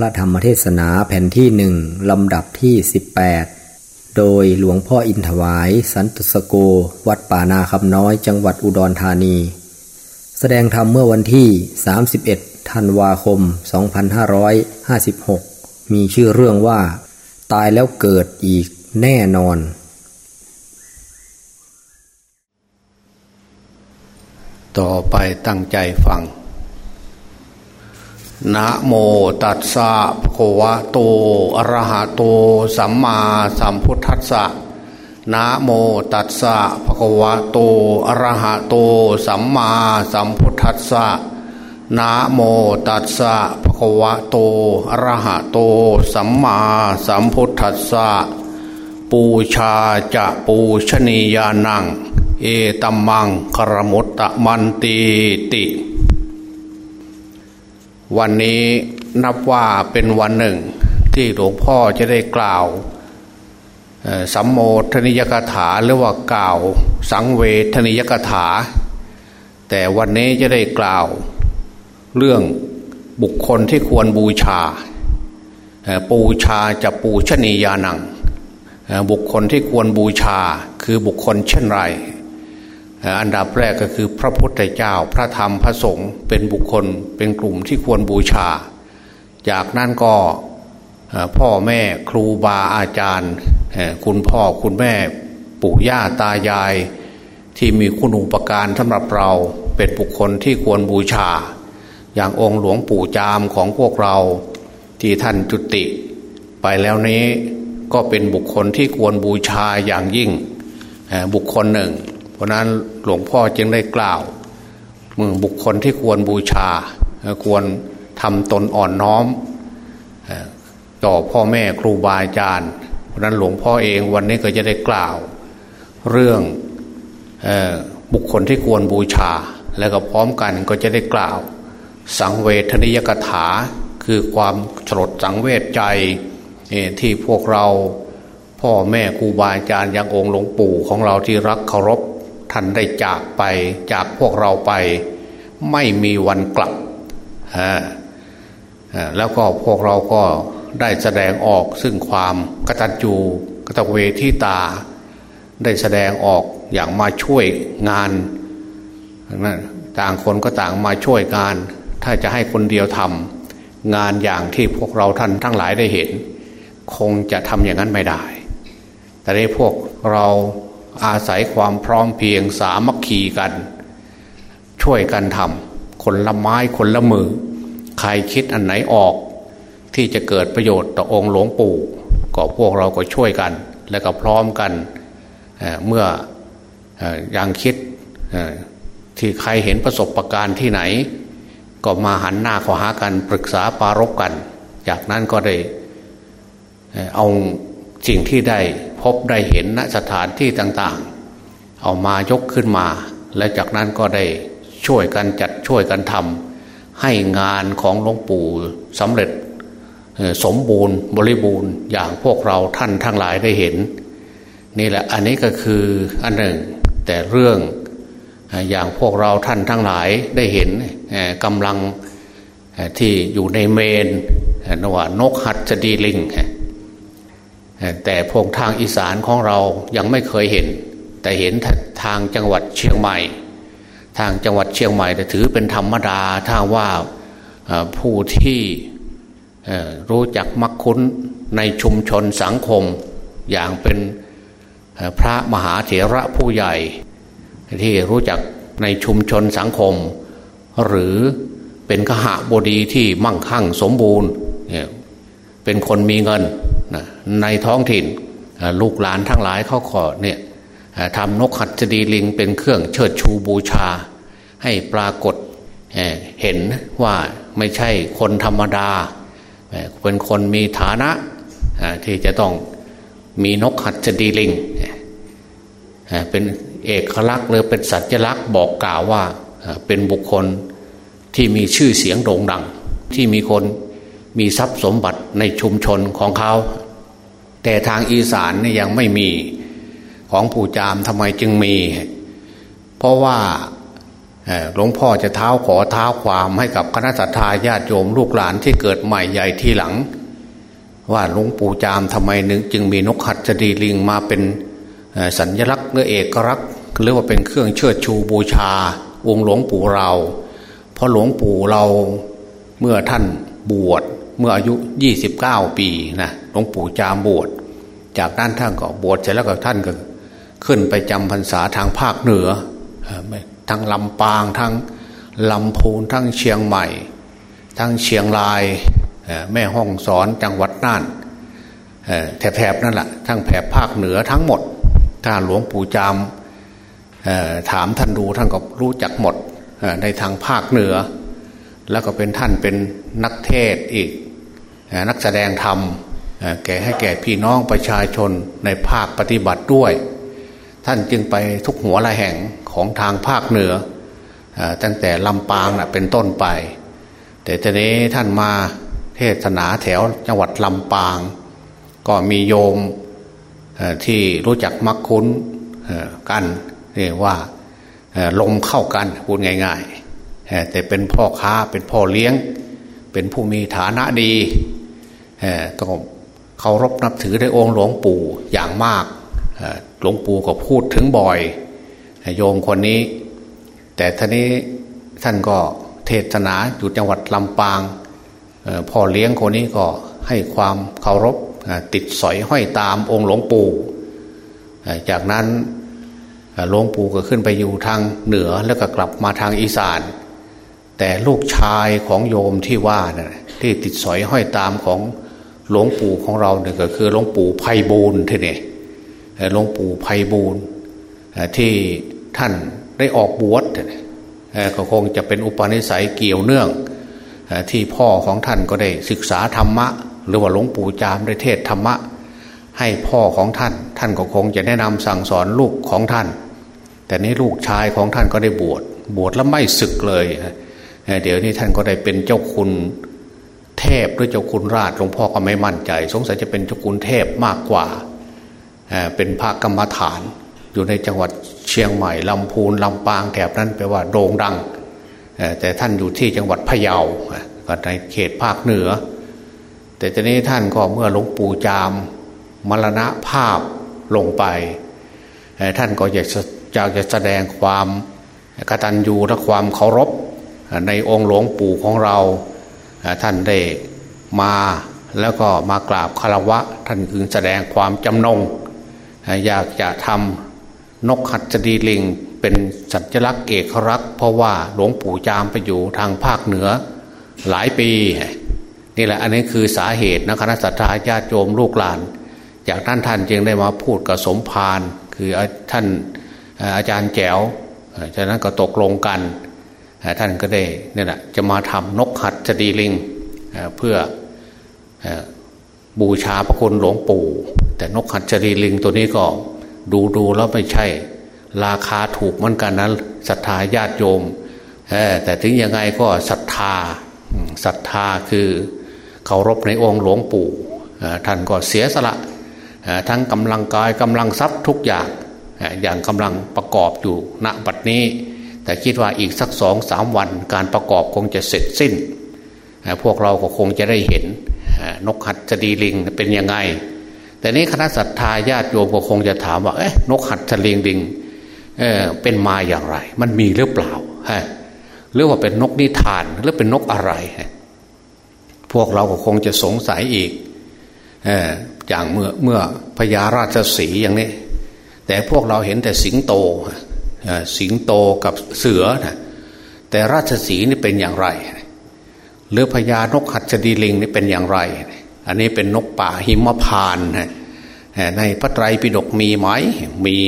พระธรรมเทศนาแผ่นที่หนึ่งลำดับที่ 18 โดยหลวงพ่ออินถวาย สันตุสโก วัดป่านาคำน้อยจังหวัดอุดรธานี แสดงธรรมเมื่อวันที่ 31 ธันวาคม 2556 มีชื่อเรื่องว่า ตายแล้วเกิดอีกแน่นอน ต่อไปตั้งใจฟัง นะโมตัสสะภะคะวะโตอะระหะโต สัมมาสัมพุทธัสสะนะโมตัสสะภะคะวะโตอะระหะโต สัมมาสัมพุทธัสสะนะโมตัสสะภะคะวะโตอะระหะโต สัมมาสัมพุทธัสสะปูชาจะปูชนียานัง เอตัมมังคารมุตตะมันตีติ วันนี้นับว่าเป็นวันหนึ่ง ที่หลวงพ่อจะได้กล่าวสัมโมทนิยกถาหรือว่ากล่าวสังเวทนิยกถา แต่วันนี้จะได้กล่าว เรื่องบุคคลที่ควรบูชาปูชาจะปูชนียานัง บุคคลที่ควรบูชาคือบุคคลเช่นไร อันดับแรกก็คือพระพุทธเจ้าพระธรรมพระสงฆ์เป็นบุคคลเป็นกลุ่มที่ควรบูชา จากนั้นก็พ่อแม่ครูบาอาจารย์ คุณพ่อคุณแม่ปู่ย่าตายาย ที่มีคุณอุปการสำหรับเราเป็นบุคคลที่ควรบูชา อย่างองค์หลวงปู่จามของพวกเราที่ท่านจุติ ไปแล้วนี้ก็เป็นบุคคลที่ควรบูชาอย่างยิ่งบุคคลหนึ่ง เพราะนั้นหลวงพ่อจึงได้กล่าวมึงบุคคลที่ควรบูชา ควรทำตนอ่อนน้อม ต่อพ่อแม่ครูบาอาจารย์เพราะนั้นหลวงพ่อเองวันนี้ก็จะได้กล่าว เรื่องบุคคลที่ควรบูชา แล้วก็พร้อมกันก็จะได้กล่าว สังเวทนิยกถาคือความฉลดสังเวชใจที่พวกเราพ่อแม่ครูบาอาจารย์ยังองค์หลวงปู่ของเราที่รักเคารพ ท่านได้จากไปจากพวกเราไป ไม่มีวันกลับแล้วก็พวกเราก็ได้แสดงออกซึ่งความกตัญญูกตเวทีตา ได้แสดงออกอย่างมาช่วยงานต่างคนก็ต่างมาช่วยงาน ถ้าจะให้คนเดียวทำงานอย่างที่พวกเราท่านทั้งหลายได้เห็น คงจะทำอย่างนั้นไม่ได้ แต่ในพวกเรา อาศัยความพร้อมเพียงสามัคคีกัน ช่วยกันทำคนละไม้คนละมือ ใครคิดอันไหนออก ที่จะเกิดประโยชน์ต่อองค์หลวงปู่ ก็พวกเราก็ช่วยกัน และก็พร้อมกันเเมื่ออย่างคิดที่ใครเห็นประสบประการที่ไหน ก็มาหันหน้าข้าหากันปรึกษาปารกกัน จากนั้นก็ได้เอาสิ่งที่ได้ พบได้เห็นณสถานที่ต่างๆ เอามายกขึ้นมา และจากนั้นก็ได้ช่วยกันจัดช่วยกันทำให้งานของหลวงปู่สำเร็จสมบูรณ์บริบูรณ์อย่างพวกเราท่านทั้งหลายได้เห็น นี่แหละอันนี้ก็คืออันหนึ่ง แต่เรื่องอย่างพวกเราท่านทั้งหลายได้เห็นกำลังที่อยู่ในเมนนว่านกหัดจะดีลิง แต่พวกทางอีสานของเรายังไม่เคยเห็น แต่เห็นทางจังหวัดเชียงใหม่ ทางจังหวัดเชียงใหม่แต่ถือเป็นธรรมดาถ้าว่าผู้ที่รู้จักมักคุ้นในชุมชนสังคม อย่างเป็นพระมหาเถระผู้ใหญ่ ที่รู้จักในชุมชนสังคม หรือเป็นขหาบดีที่มั่งคั่งสมบูรณ์เป็นคนมีเงิน ในท้องถิ่นลูกหลานทั้งหลายเขาขอเนี่ยทำนกหัดจดีลิงเป็นเครื่องเชิดชูบูชา ให้ปรากฏเห็นว่าไม่ใช่คนธรรมดา เป็นคนมีฐานะที่จะต้องมีนกหัดจดีลิงเป็นเอกลักษณ์หรือเป็นสัญลักษณ์บอกกล่าวว่าเป็นบุคคลที่มีชื่อเสียงโด่งดังที่มีคน มีทรัพย์สมบัติในชุมชนของเขา แต่ทางอีสานนี่ยังไม่มีของปู่จามทำไมจึงมี เพราะว่าหลวงพ่อจะเท้าขอเท้าความให้กับคณะสัตยาญาติโยมลูกหลานที่เกิดใหม่ใหญ่ทีหลัง ว่าหลวงปู่จามทำไมนึงจึงมีนกขัดจดีลิงมาเป็นสัญลักษณ์หรือเอกลักษณ์หรือว่าเป็นเครื่องเชิดชูบูชา องค์หลวงปู่เรา เพราะหลวงปู่เราเมื่อท่านบวช เมื่ออายุ 29 ปีนะหลวงปู่จามบวชจากนั้นท่านก็บวชเสร็จแล้วก็ท่านก็ขึ้นไปจำพรรษาทางภาคเหนือทั้งลำปางทั้งลำพูนทั้งเชียงใหม่ ทั้งเชียงราย แม่ห้องสอนจังหวัดน่านแถบๆนั่นแหละทั้งแถบภาคเหนือทั้งหมดถ้าหลวงปู่จามถามท่านดูท่านก็รู้จักหมดในทางภาคเหนือ แล้วก็เป็นท่านเป็นนักเทศอีก นักแสดงธรรมแก่ให้แก่พี่น้องประชาชนในภาคปฏิบัติด้วย ท่านจึงไปทุกหัวละแห่งของทางภาคเหนือ ตั้งแต่ลำปางนะเป็นต้นไป แต่ทีนี้ท่านมาเทศนาแถวจังหวัดลำปาง ก็มีโยมที่รู้จักมักคุ้นกันเรียกว่าลมเข้ากันพูดง่าย ๆ แต่เป็นพ่อค้าเป็นพ่อเลี้ยง เป็นผู้มีฐานะดี ต้องเคารพนับถือในองค์หลวงปู่อย่างมากหลวงปู่ก็พูดถึงบ่อย โยมคนนี้ แต่ท่านี้ท่านก็เทศนาอยู่จังหวัดลำปางพ่อเลี้ยงคนนี้ก็ให้ความเคารพติดสอยห้อยตามองค์หลวงปู่จากนั้นหลวงปู่ก็ขึ้นไปอยู่ทางเหนือแล้วก็กลับมาทางอีสาน แต่ลูกชายของโยมที่ว่านะที่ติดสอยห้อยตามของ หลวงปู่ของเราเนี่ยก็คือหลวงปู่ไพบูลที่นี่หลวงปู่ไพบูลที่ท่านได้ออกบวชก็คงจะเป็นอุปนิสัยเกี่ยวเนื่องที่พ่อของท่านก็ได้ศึกษาธรรมะ หรือว่าหลวงปู่จามได้เทศธรรมะ ให้พ่อของท่าน ท่านก็คงจะแนะนำสั่งสอนลูกของท่าน แต่นี้ลูกชายของท่านก็ได้บวชบวชแล้วไม่ศึกเลย เดี๋ยวนี้ท่านก็ได้เป็นเจ้าคุณ เทพหรือเจ้าคุณราชหลวงพ่อก็ไม่มั่นใจ สงสัยจะเป็นเจ้าคุณเทพมากกว่าเป็นพระกรรมฐาน อยู่ในจังหวัดเชียงใหม่ลำพูนลำปางแถบนั้นแปลว่าโด่งดัง แต่ท่านอยู่ที่จังหวัดพะเยาก็ในเขตภาคเหนือ แต่ทีนี้ท่านก็เมื่อหลวงปู่จามมรณะภาพลงไป ท่านก็อยากจะอยากจะแสดงความกตัญญูและความเคารพในองค์หลวงปู่ของเรา ท่านได้มาแล้วก็มากราบคารวะ ท่านคือแสดงความจำนง อยากจะทำนกขัดจดีลิง เป็นสัญลักษณ์เอกลักษณ์เพราะว่าหลวงปู่จามไปอยู่ทางภาคเหนือหลายปี นี่แหละอันนี้คือสาเหตุนะคณะสัตยาญาติโยมลูกหลาน จากท่านท่านจึงได้มาพูดกับสมภารคือท่านอาจารย์แจ๋วจากนั้นก็ตกลงกัน ท่านก็ได้นี่แหละจะมาทำนกหัดจดีลิงเพื่อบูชาพระคุณหลวงปู่ แต่นกหัดจดีลิงตัวนี้ก็ดูดูแล้วไม่ใช่ ราคาถูกเหมือนกันนะศรัทธาญาติโยมแต่ถึงยังไงก็ศรัทธาศรัทธาคือเคารพในองค์หลวงปู่ท่านก็เสียสละทั้งกำลังกายกำลังทรัพย์ทุกอย่างอย่างกำลังประกอบอยู่ณบัดนี้ แต่คิดว่าอีกสักสองสามวันการประกอบคงจะเสร็จสิ้น พวกเราก็คงจะได้เห็นนกหัดจดีลิงเป็นยังไง แต่นี้คณะศรัทธาญาติโยมก็คงจะถามว่าเอ๊ะนกหัดจดีลิงเเป็นมาอย่างไร มันมีหรือเปล่าฮะหรือว่าเป็นนกนิทานหรือเป็นนกอะไร พวกเราก็คงจะสงสัยอีกอย่างเมื่อเมื่อพญาราชสีอย่างนี้ แต่พวกเราเห็นแต่สิงโต สิงโตกับเสือนะแต่ราชสีนี่เป็นอย่างไรหรือพญานกหัดจดีลิงนี่เป็นอย่างไร อันนี้เป็นนกป่าหิมพานนะในพระไตรปิฎกมีไหมมี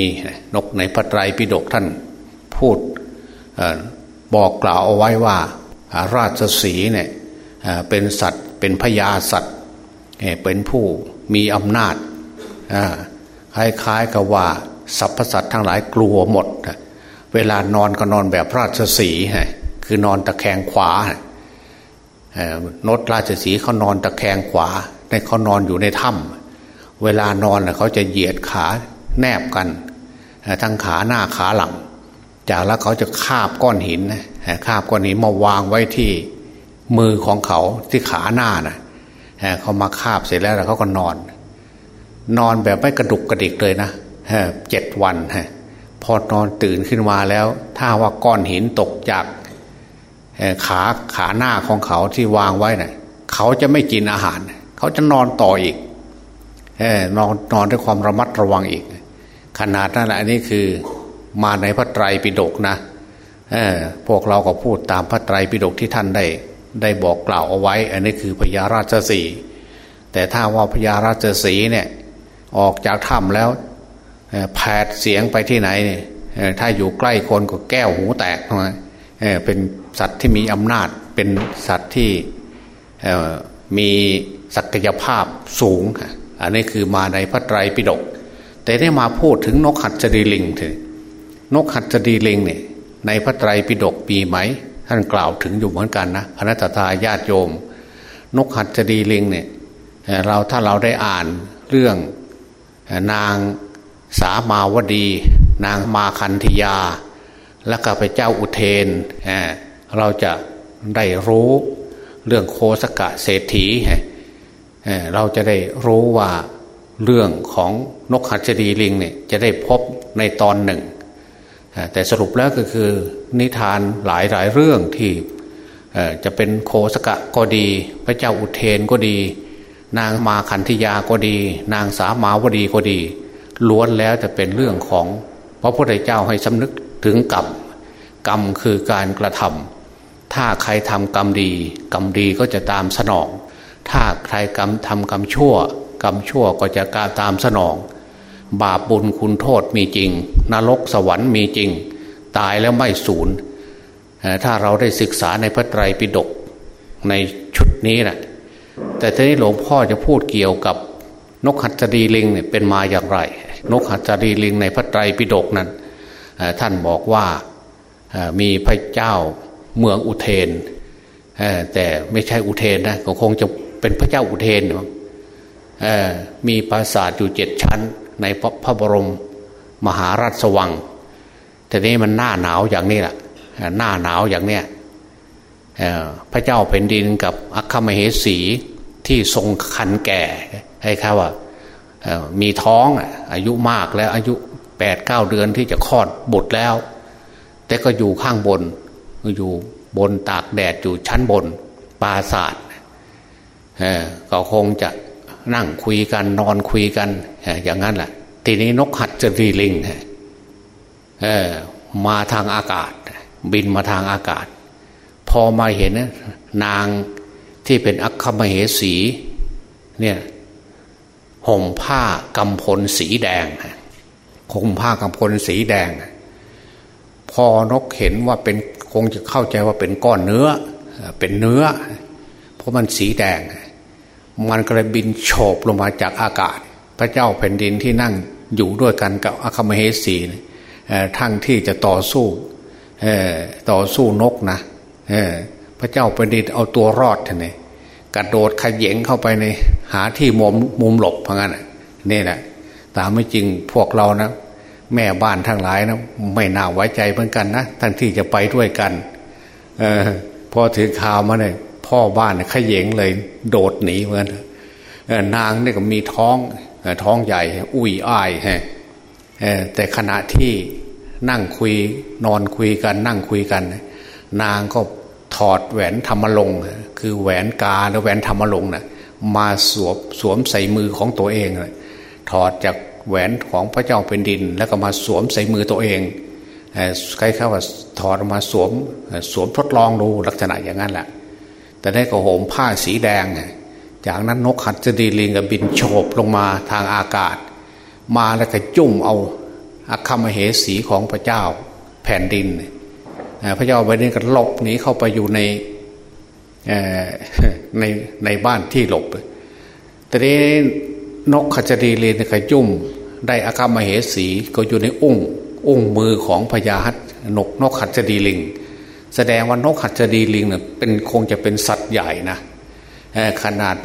นกในพระไตรปิฎกท่านพูดบอกกล่าวเอาไว้ว่า ราชสีเนี่ยเป็นสัตว์เป็นพญาสัตว์เป็นผู้มีอำนาจคล้ายๆกับว่าสรรพสัตว์ทั้งหลายกลัวหมด เวลานอนก็นอนแบบราชสีคือนอนตะแคงขวานดราชสีเขานอนตะแคงขวาในเขานอนอยู่ในถ้ำเวลานอนเขาจะเหยียดขาแนบกัน ทั้งขาหน้าขาหลัง จากแล้วเขาจะคาบก้อนหินคาบก้อนหินมาวางไว้ที่มือของเขาที่ขาหน้านะเขามาคาบเสร็จแล้วเขาก็นอน นอนแบบไม่กระดุกกระดิกเลยนะเจ็ดวันฮะ พอนอนตื่นขึ้นมาแล้ว ถ้าว่าก้อนหินตกจากขาขาหน้าของเขาที่วางไว้นะ่ะเขาจะไม่กินอาหาร เขาจะนอนต่ออีกนอนนอนด้วยความระมัดระวังอีก ขนาดนั้นแหละอันนี้คือมาในพระไตรปิฎกนะพวกเราก็พูดตามพระไตรปิฎกที่ท่านได้ ได้บอกกล่าวเอาไว้ อันนี้คือพญาราชสีแต่ถ้าว่าพญาราชสีเนี่ยออกจากถ้ำแล้ว แผดเสียงไปที่ไหนเนี่ยถ้าอยู่ใกล้คนก็แก้วหูแตกนะเป็นสัตว์ที่มีอำนาจ เป็นสัตว์ที่มีศักยภาพสูง อันนี้คือมาในพระไตรปิฎกแต่ได้มาพูดถึงนกหัดจดีลิงเถอะนกหัดจดีลิงเนี่ยในพระไตรปิฎกปีไหม ท่านกล่าวถึงอยู่เหมือนกันนะคณะทาญาติโยม นกหัดจดีลิงเนี่ยเราถ้าเราได้อ่านเรื่องนาง สามาวดี นางมาคันธยา และก็ไปเจ้าอุเทน เราจะได้รู้เรื่องโคสกะเศรษฐี เราจะได้รู้ว่าเรื่องของนกหัจดีลิงเนี่ยจะได้พบในตอนหนึ่ง แต่สรุปแล้วก็คือนิทานหลายหลายเรื่องที่จะเป็นโคสกะก็ดี พระเจ้าอุเทนก็ดี นางมาคันธยาก็ดี นางสามาวดีก็ดี ล้วนแล้วจะเป็นเรื่องของพระพุทธเจ้าให้สำนึกถึงกรรมกรรมคือการกระทำถ้าใครทำกรรมดี กรรมดีก็จะตามสนอง ถ้าใครกรรมทำกรรมชั่ว กรรมชั่วก็จะกาตามสนอง บาปบุญคุณโทษมีจริง นรกสวรรค์มีจริง ตายแล้วไม่สูญถ้าเราได้ศึกษาในพระไตรปิฎกในชุดนี้นะแต่ทีนี้หลวงพ่อจะพูดเกี่ยวกับนกหัตถดีลิงเนี่ยเป็นมาอย่างไร นกหัตถดีลิงในพระไตรปิฎกนั้นท่านบอกว่ามีพระเจ้าเมืองอุเทนแต่ไม่ใช่อุเทนนะก็คงจะเป็นพระเจ้าอุเทนมีปราสาทอยู่เจ็ดชั้น ในพระบรมมหาราชวังแต่นี้มันหน้าหนาวอย่างนี้แหละหน้าหนาวอย่างเนี้ยพระเจ้าแผ่นดินกับอัคคมเหสีที่ทรงคันแก่ให้ค่ว่า มีท้องอายุมากแล้วอายุแปดเก้าเดือนที่จะคลอดบุตรแล้ว แต่ก็อยู่ข้างบนอยู่บนตากแดดอยู่ชั้นบนปราศาสตร์ก็คงจะนั่งคุยกันนอนคุยกันอย่างนั้นแหละทีนี้นกหัดจะรีลิงมาทางอากาศ บินมาทางอากาศ พอมาเห็นนางที่เป็นอัคคมเหสีเนี่ย ห่มผ้ากำพลสีแดงห่มผ้ากำพลสีแดง พอนกเห็นว่าเป็นคงจะเข้าใจว่าเป็นก้อนเนื้อ เป็นเนื้อ เพราะมันสีแดง มันก็เลยบินโฉบลงมาจากอากาศ พระเจ้าแผ่นดินที่นั่งอยู่ด้วยกันกับอัคมเหสีทั้งที่จะต่อสู้ต่อสู้นกนะพระเจ้าแผ่นดินเอาตัวรอดท่านนี่ กระโดดขยเยงเข้าไปในหาที่มุมมุมหลบเพราะงั้นนี่แหละตามไม่จริงพวกเรานะ แม่บ้านทั้งหลายนะไม่น่าไว้ใจเหมือนกันนะทั้งที่จะไปด้วยกันออพอถือข่าวมาเนี่ยพ่อบ้านขยเยงเลย โดดหนีเหมือนนางเนี่ก็มีท้องท้องใหญ่ อุ้ยอ้ายฮะแต่ขณะที่นั่งคุยนอนคุยกัน นั่งคุยกัน นางก็ถอดแหวนธรรมลง คือแหวนกาหรือแหวนธรรมลงนะ่ะมาสวมสวมใส่มือของตัวเองเลยถอดจากแหวนของพระเจ้าเป็นดิน แล้วก็มาสวมใส่มือตัวเองใครเข้าว่าถอดมาสวมสวมทดลองดูลักษณะอย่างนั้นแหละแต่ได้ก็ห่มผ้าสีแดง จากนั้นนกขัดจะดีลิงกับบินโฉบลงมาทางอากาศ มาแล้วก็จุ่มเอาอาคามเหสีของพระเจ้าแผ่นดิน พระเจ้าแผ่นดินก็หลบหนีเข้าไปอยู่ใน ในในบ้านที่หลบแต่นี้นกขจดีเลนขยุ่มได้อาการมเหสีก็อยู่ในอุ้งอุ้งมือของพญาฮัตนกนกขัดจดีลิง แสดงว่านกขัดจดีลิงเนี่ยเป็นคงจะเป็นสัตว์ใหญ่นะขนาด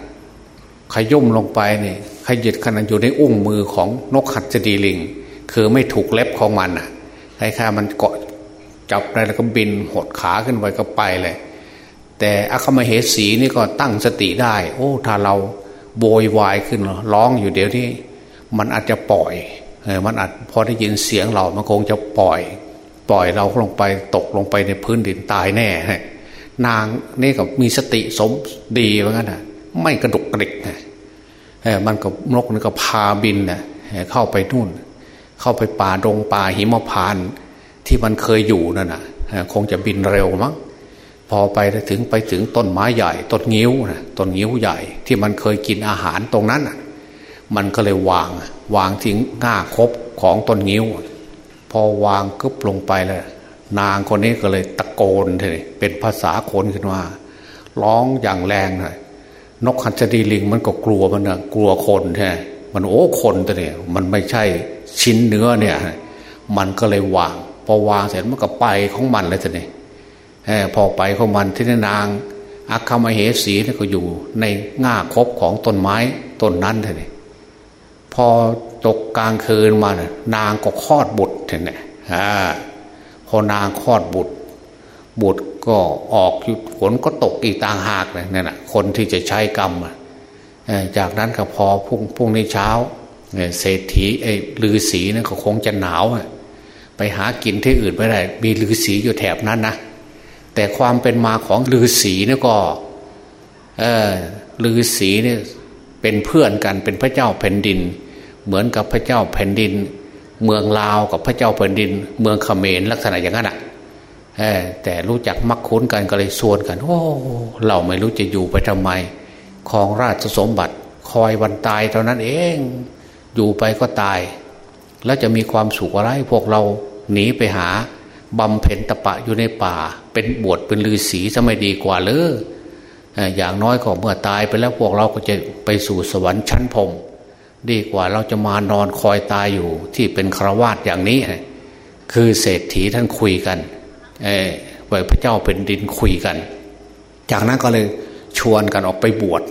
ขยุ่มลงไปเนี่ยขยิดขนาดอยู่ในอุ้งมือของนกขัดจดีลิง คือไม่ถูกเล็บของมันอะคล้ายๆมันเกาะจับได้แล้วก็บินหดขาขึ้นไปก็ไปเลย แต่อคมเหสีนี่ก็ตั้งสติได้ โอ้ ถ้าเราโวยวายขึ้นร้องอยู่เดี๋ยวนี้มันอาจจะปล่อยเออมันอาจพอได้ยินเสียงเรา มันคงจะปล่อย ปล่อยเราลงไปตกลงไปในพื้นดินตายแน่ นางนี่ก็มีสติสมดีเหมือนกันนะไม่กระดุกกระดิกนะมันกับนกนี่ก็พาบินนะเข้าไปนู่น เข้าไปป่าดงป่าหิมพานที่มันเคยอยู่นั่นนะคงจะบินเร็วมั้ง พอไปถึงไปถึงต้นไม้ใหญ่ ต้นงิ้วนะต้นงิ้วใหญ่ ที่มันเคยกินอาหารตรงนั้นมันก็เลยวาง วางทิ้งง่าคบของต้นงิ้ว พอวางกึบลงไปแล้วนางคนนี้ก็เลยตะโกนเลยเป็นภาษาคนขึ้นว่าร้องอย่างแรงเลยนกขันจดีลิงมันก็กลัวมันนะกลัวคนใช่มันโอ้คนตัวเนี่ยมันไม่ใช่ชิ้นเนื้อเนี่ย มันก็เลยวาง พอวางเสร็จมันก็ไปของมันเลยทีนี้ พอไปของมันที่นางอัคคมเหสีนี่ก็อยู่ในง่าคบของต้นไม้ต้นนั้นเลยพอตกกลางคืนมานางก็คลอดบุตรเนี่ยพอนางคลอดบุตร บุตรก็ออกฝนก็ตกอีกต่างหากเลยนั่นแหะคนที่จะใช้กรรมจากนั้นก็พอพุ่งพุ่งในเช้าเศรษฐีไอ้ลือสีนั่นก็คงจะหนาวไปหากินที่อื่นไม่ได้มีลือสีอยู่แถบนั้นนะ แต่ความเป็นมาของลือสีนี่ก็เออลือสีเนี่ยเป็นเพื่อนกันเป็นพระเจ้าแผ่นดิน เหมือนกับพระเจ้าแผ่นดิน เมืองลาวกับพระเจ้าแผ่นดิน เมืองเขมรลักษณะอย่างนั้นอะแต่รู้จักมักคุ้นกันก็เลยชวนกันโอ้เราไม่รู้จะอยู่ไปทำไมของราชสมบัติ คอยวันตายเท่านั้นเอง อยู่ไปก็ตาย แล้วจะมีความสุขอะไรพวกเราหนีไปหาบำเพ็ญตะปะอยู่ในป่า เป็นบวชเป็นฤาษีจะไม่ดีกว่าเลยอย่างน้อยก็เมื่อตายไปแล้วพวกเราก็จะไปสู่สวรรค์ชั้นพรมดีกว่าเราจะมานอนคอยตายอยู่ที่เป็นครวาสอย่างนี้ คือเศรษฐีท่านคุยกันเออพระเจ้าเป็นดินคุยกัน จากนั้นก็เลยชวนกันออกไปบวช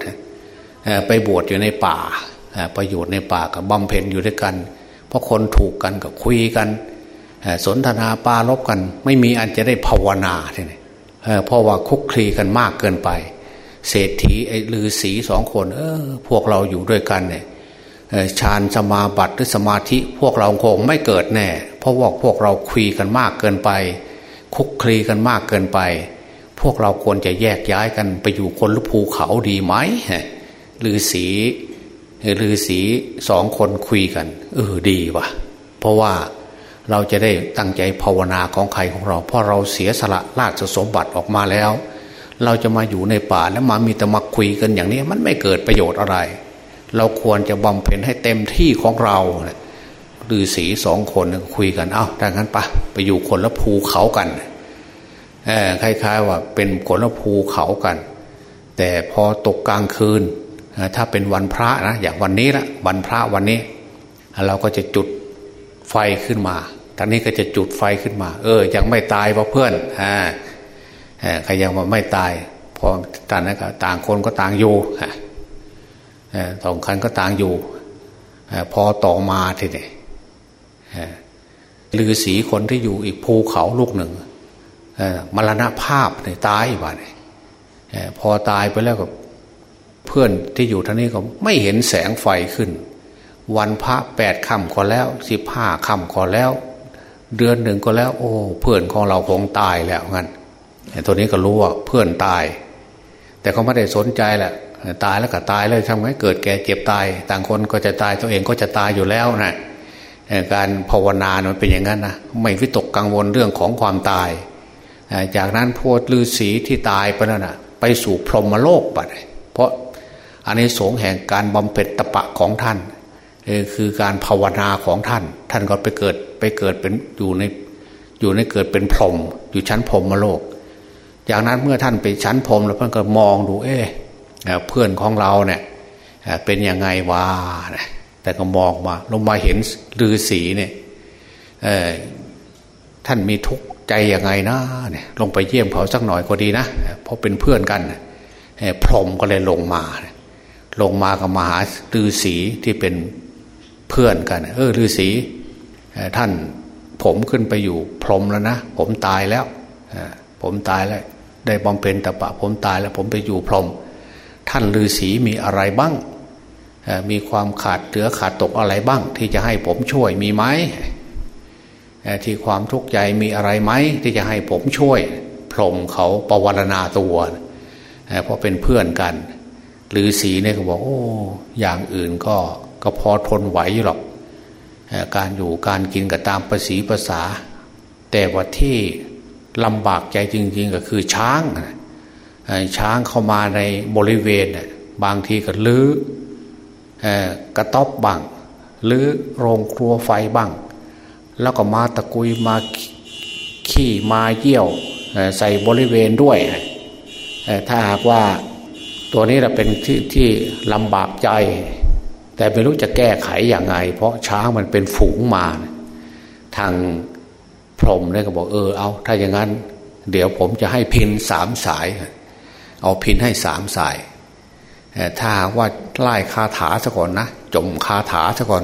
ไปบวชอยู่ในป่าประโยชน์ในป่ากับบำเพ็ญอยู่ด้วยกัน เพราะคนถูกกันกับคุยกัน สนทนาปาลบกัน ไม่มีอันจะได้ภาวนาทีนี้เพราะว่าคุกคลีกันมากเกินไป เศรษฐีไอ้ลือสีสองคน เออ พวกเราอยู่ด้วยกันเนี่ยฌานสมาบัติหรือสมาธิพวกเราคงไม่เกิดแน่ เพราะว่าพวกเราคุยกันมากเกินไป คุกคลีกันมากเกินไป พวกเราควรจะแยกย้ายกันไปอยู่คนลภูเขาดีไหมลือสีฤาษีสองคนคุยกันเออดีว่ะ เพราะว่า เราจะได้ตั้งใจภาวนาของใครของเราเพราะเราเสียสละราชสมบัติออกมาแล้ว เราจะมาอยู่ในป่าแล้วมามีแต่มาคุยกันอย่างนี้มันไม่เกิดประโยชน์อะไร เราควรจะบำเพ็ญให้เต็มที่ของเราฤาษีสองคนคุยกันเอา้าดังนั้นปะไปอยู่คนละภูเขากันเออคล้าย ๆ ว่าเป็นคนละภูเขากัน แต่พอตกกลางคืน ถ้าเป็นวันพระนะอย่างวันนี้ละวันพระวันนี้ เราก็จะจุด ไฟขึ้นมาตอนนี้ก็จะจุดไฟขึ้นมา เออ ยังไม่ตายวะเพื่อนอ่าใครยังว่าไม่ตายพอตอนนั้นก็ต่างคนก็ต่างอยู่สองคันก็ต่างอยู่พอต่อมาทีนี้ลือสีคนที่อยู่อีกภูเขาลูกหนึ่งมรณภาพเนี่ยตายว่าเนี่ยพอตายไปแล้วก็เพื่อนที่อยู่ท่านี้ก็ไม่เห็นแสงไฟขึ้น วันพระแปดค่ำก็แล้วสิบห้าค่ำก็แล้ว เดือนหนึ่งก็แล้ว โอ้ เพื่อนของเราคงตายแล้วงั้นตัวนี้ก็รู้ว่าเพื่อนตาย แต่เขาไม่ได้สนใจแหละตายแล้วก็ตายเลยทำไงเกิดแก่เจ็บตาย ต่างคนก็จะตายตัวเองก็จะตายอยู่แล้วนะการภาวนามันเป็นอย่างนั้นนะไม่วิตกกังวลเรื่องของความตาย จากนั้นพวกฤาษีที่ตายไปแล้วนะไปสู่พรหมโลกไปเพราะอันนี้สงแห่งการบำเพ็ญตปะของท่าน คือการภาวนาของท่าน ท่านก็ไปเกิดไปเกิดเป็นอยู่ในอยู่ในเกิดเป็นพรหมอยู่ชั้นพรหมโลก จากนั้นเมื่อท่านไปชั้นพรหมแล้วเพื่อนก็มองดู เอ๊ะเพื่อนของเราเนี่ยเป็นยังไงวะแต่ก็มองมาลงมาเห็นฤาษีเนี่ยท่านมีทุกข์ใจยังไงนะเนี่ยลงไปเยี่ยมเขาสักหน่อยก็ดีนะเพราะเป็นเพื่อนกันพรหมก็เลยลงมา ลงมากับมหาฤาษีที่เป็น เพื่อนกัน เออฤาษีท่านผมขึ้นไปอยู่พรหมแล้วนะผมตายแล้วผมตายแล้ว ได้บำเพ็ญตปะ ผมตายแล้ว ผมไปอยู่พรหมท่านฤาษีมีอะไรบ้าง มีความขาดเหลือขาดตกอะไรบ้าง ที่จะให้ผมช่วยมีไหมที่ความทุกข์ใจมีอะไรไหมที่จะให้ผมช่วย พรหมเขาปวารณาตัวเพราะเป็นเพื่อนกันฤาษีเนี่ยเขาบอกโอ้อย่างอื่นก็ ก็พอทนไหวอยู่หรอกการอยู่การกินก็ตามภาษีภาษา แต่ว่าที่ลำบากใจจริง ๆ ก็คือช้างช้างเข้ามาในบริเวณบางทีก็ลื้อกระต๊อบบ้างลื้อโรงครัวไฟบ้าง แล้วก็มาตะกุยมาขี่มาเยี่ยวใส่บริเวณด้วย ถ้าหากว่าตัวนี้เราเป็นที่ที่ลำบากใจ แต่ไม่รู้จะแก้ไขอย่างไง เพราะช้างมันเป็นฝูงมาทางพรมเนี่ยก็บอกเออเอา ถ้าอย่างนั้น เดี๋ยวผมจะให้พินสามสาย เอาพินให้สามสายถ้าว่าไล่คาถาซะก่อนนะจมคาถาซะก่อน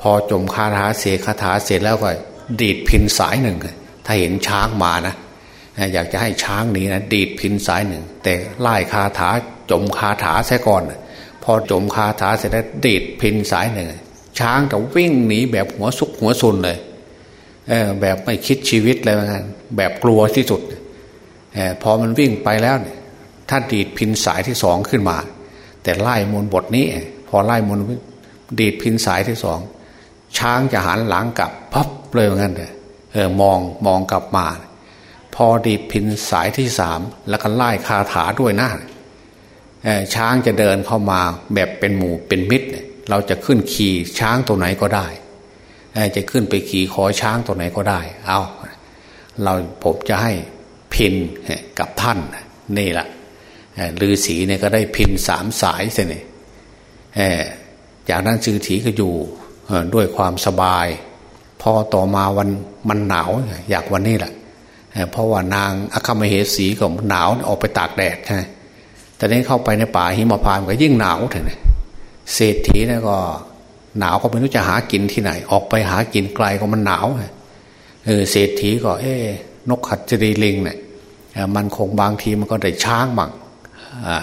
พอจมคาถาเสียคาถาเสร็จแล้วก็ ดีดพินสายหนึ่งถ้าเห็นช้างมานะอยากจะให้ช้างนี้นะดีดพินสายหนึ่ง แต่ไล่คาถาจมคาถาใช่ก่อน พอจมคาถาเสร็จแล้วดีดพินสายหนึ่งช้างก็วิ่งหนีแบบหัวสุกหัวซุนเลยเออแบบไม่คิดชีวิตเลยนแบบกลัวที่สุดอพอมันวิ่งไปแล้วเนี่ยถ้าดีดพินสายที่สองขึ้นมา แต่ไล่มนบทนี้ พอไล่มนดีดพินสายที่สองช้างจะหันหลังกลับพับเลยเหมือนกันเลยเออมองมองกลับมา พอดีดพินสายที่สามแล้วก็ไล่คาถาด้วยนะ ช้างจะเดินเข้ามาแบบเป็นหมู่เป็นมิตร เราจะขึ้นขี่ช้างตัวไหนก็ได้ จะขึ้นไปขี่คอช้างตัวไหนก็ได้ เอาเราผมจะให้พินกับท่านนี่แหละลือสีเนี่ยก็ได้พินสามสายเสียนี่จากนั้นจือถีก็อยู่ด้วยความสบาย พอต่อมาวันมันหนาวอยากวันนี้แหละเพราะว่านางอคมเหสีก็หนาวออกไปตากแดดใช่ แต่นี้เข้าไปในป่าหิมพานก็ยิ่งหนาวเถอะเศรษฐีนี่ก็ หนาวก็ไม่รู้จะหากินที่ไหน ออกไปหากินไกลก็มันหนาวเออเศรษฐีก็ เอ๊นกขัดจรีลิงเนี่ยมันคงบางทีมันก็ได้ช้างบ้าง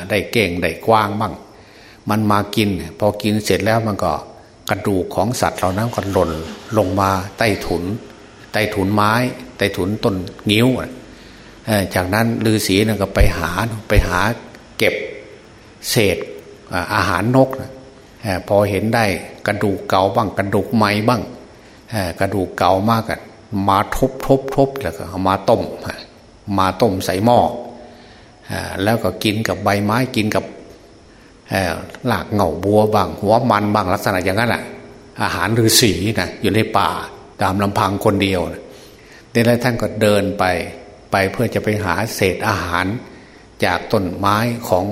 ได้เก่งได้กว้างบ้าง มันมากิน พอกินเสร็จแล้วมันก็กระดูกของสัตว์เหล่านั้นก็หล่นลงมาใต้ถุน ใต้ถุนไม้ ใต้ถุนต้นงิ้วจากนั้นลือศีนก็ไปหาไปหา เก็บเศษอาหารนกนะพอเห็นได้กระดูกเก่าบ้างกระดูกใหม่บ้างกระดูกเก่ามากกันมาทบทบทบแล้วก็มาต้มมาต้มใส่หม้อแล้วก็กินกับใบไม้กินกับหลากเหงาบัวบ้าง หัวมันบ้างลักษณะอย่างนั้นแหละอาหารฤาษีนะอยู่ในป่าตามลำพังคนเดียวนะแล้วท่านก็เดินไปไปเพื่อจะไปหาเศษอาหาร จากต้นไม้ของ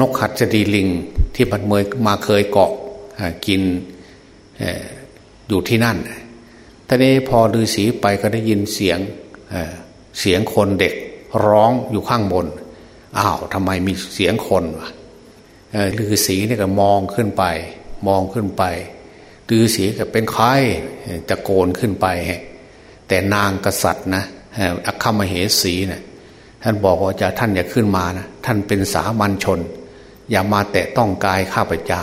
นกขัดจดีลิงที่มันเมยมาเคยเกาะกินอยู่ที่นั่นทีนี้พอฤาษีไปก็ได้ยินเสียงเสียงคนเด็กร้องอยู่ข้างบน อ้าวทำไมมีเสียงคนวะฤาษีเนี่ยก็มองขึ้นไป มองขึ้นไปฤาษีก็เป็นใครตะโกนขึ้นไป แต่นางกษัตริย์นะอัคคมเหสีเนะี่ย ท่านบอกว่าจะท่านอย่าขึ้นมานะท่านเป็นสามัญชน อย่ามาแตะต้องกายข้าพเจ้า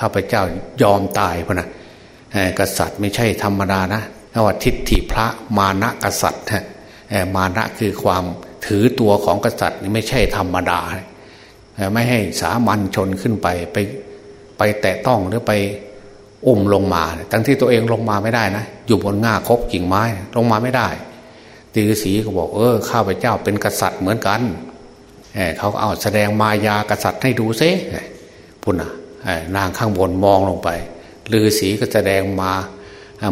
ข้าพเจ้ายอมตายพนะกษัตริย์ไม่ใช่ธรรมดานะว่าทิฏฐิพระมานะกษัตริย์มานะคือความถือตัวของกษัตริย์นี่ไม่ใช่ธรรมดา ไม่ให้สามัญชนขึ้นไปไปไปแตะต้องหรือไปอุ้มลงมา ทั้งที่ตัวเองลงมาไม่ได้นะ อยู่บนง่าคบกิ่งไม้ลงมาไม่ได้ ตีสีก็บอก เออข้าพเจ้าเป็นกษัตริย์เหมือนกันเเขาเอาแสดงมายากษัตริย์ให้ดูซิพุ่นนางข้างบนมองลงไปลือสีก็แสดงมา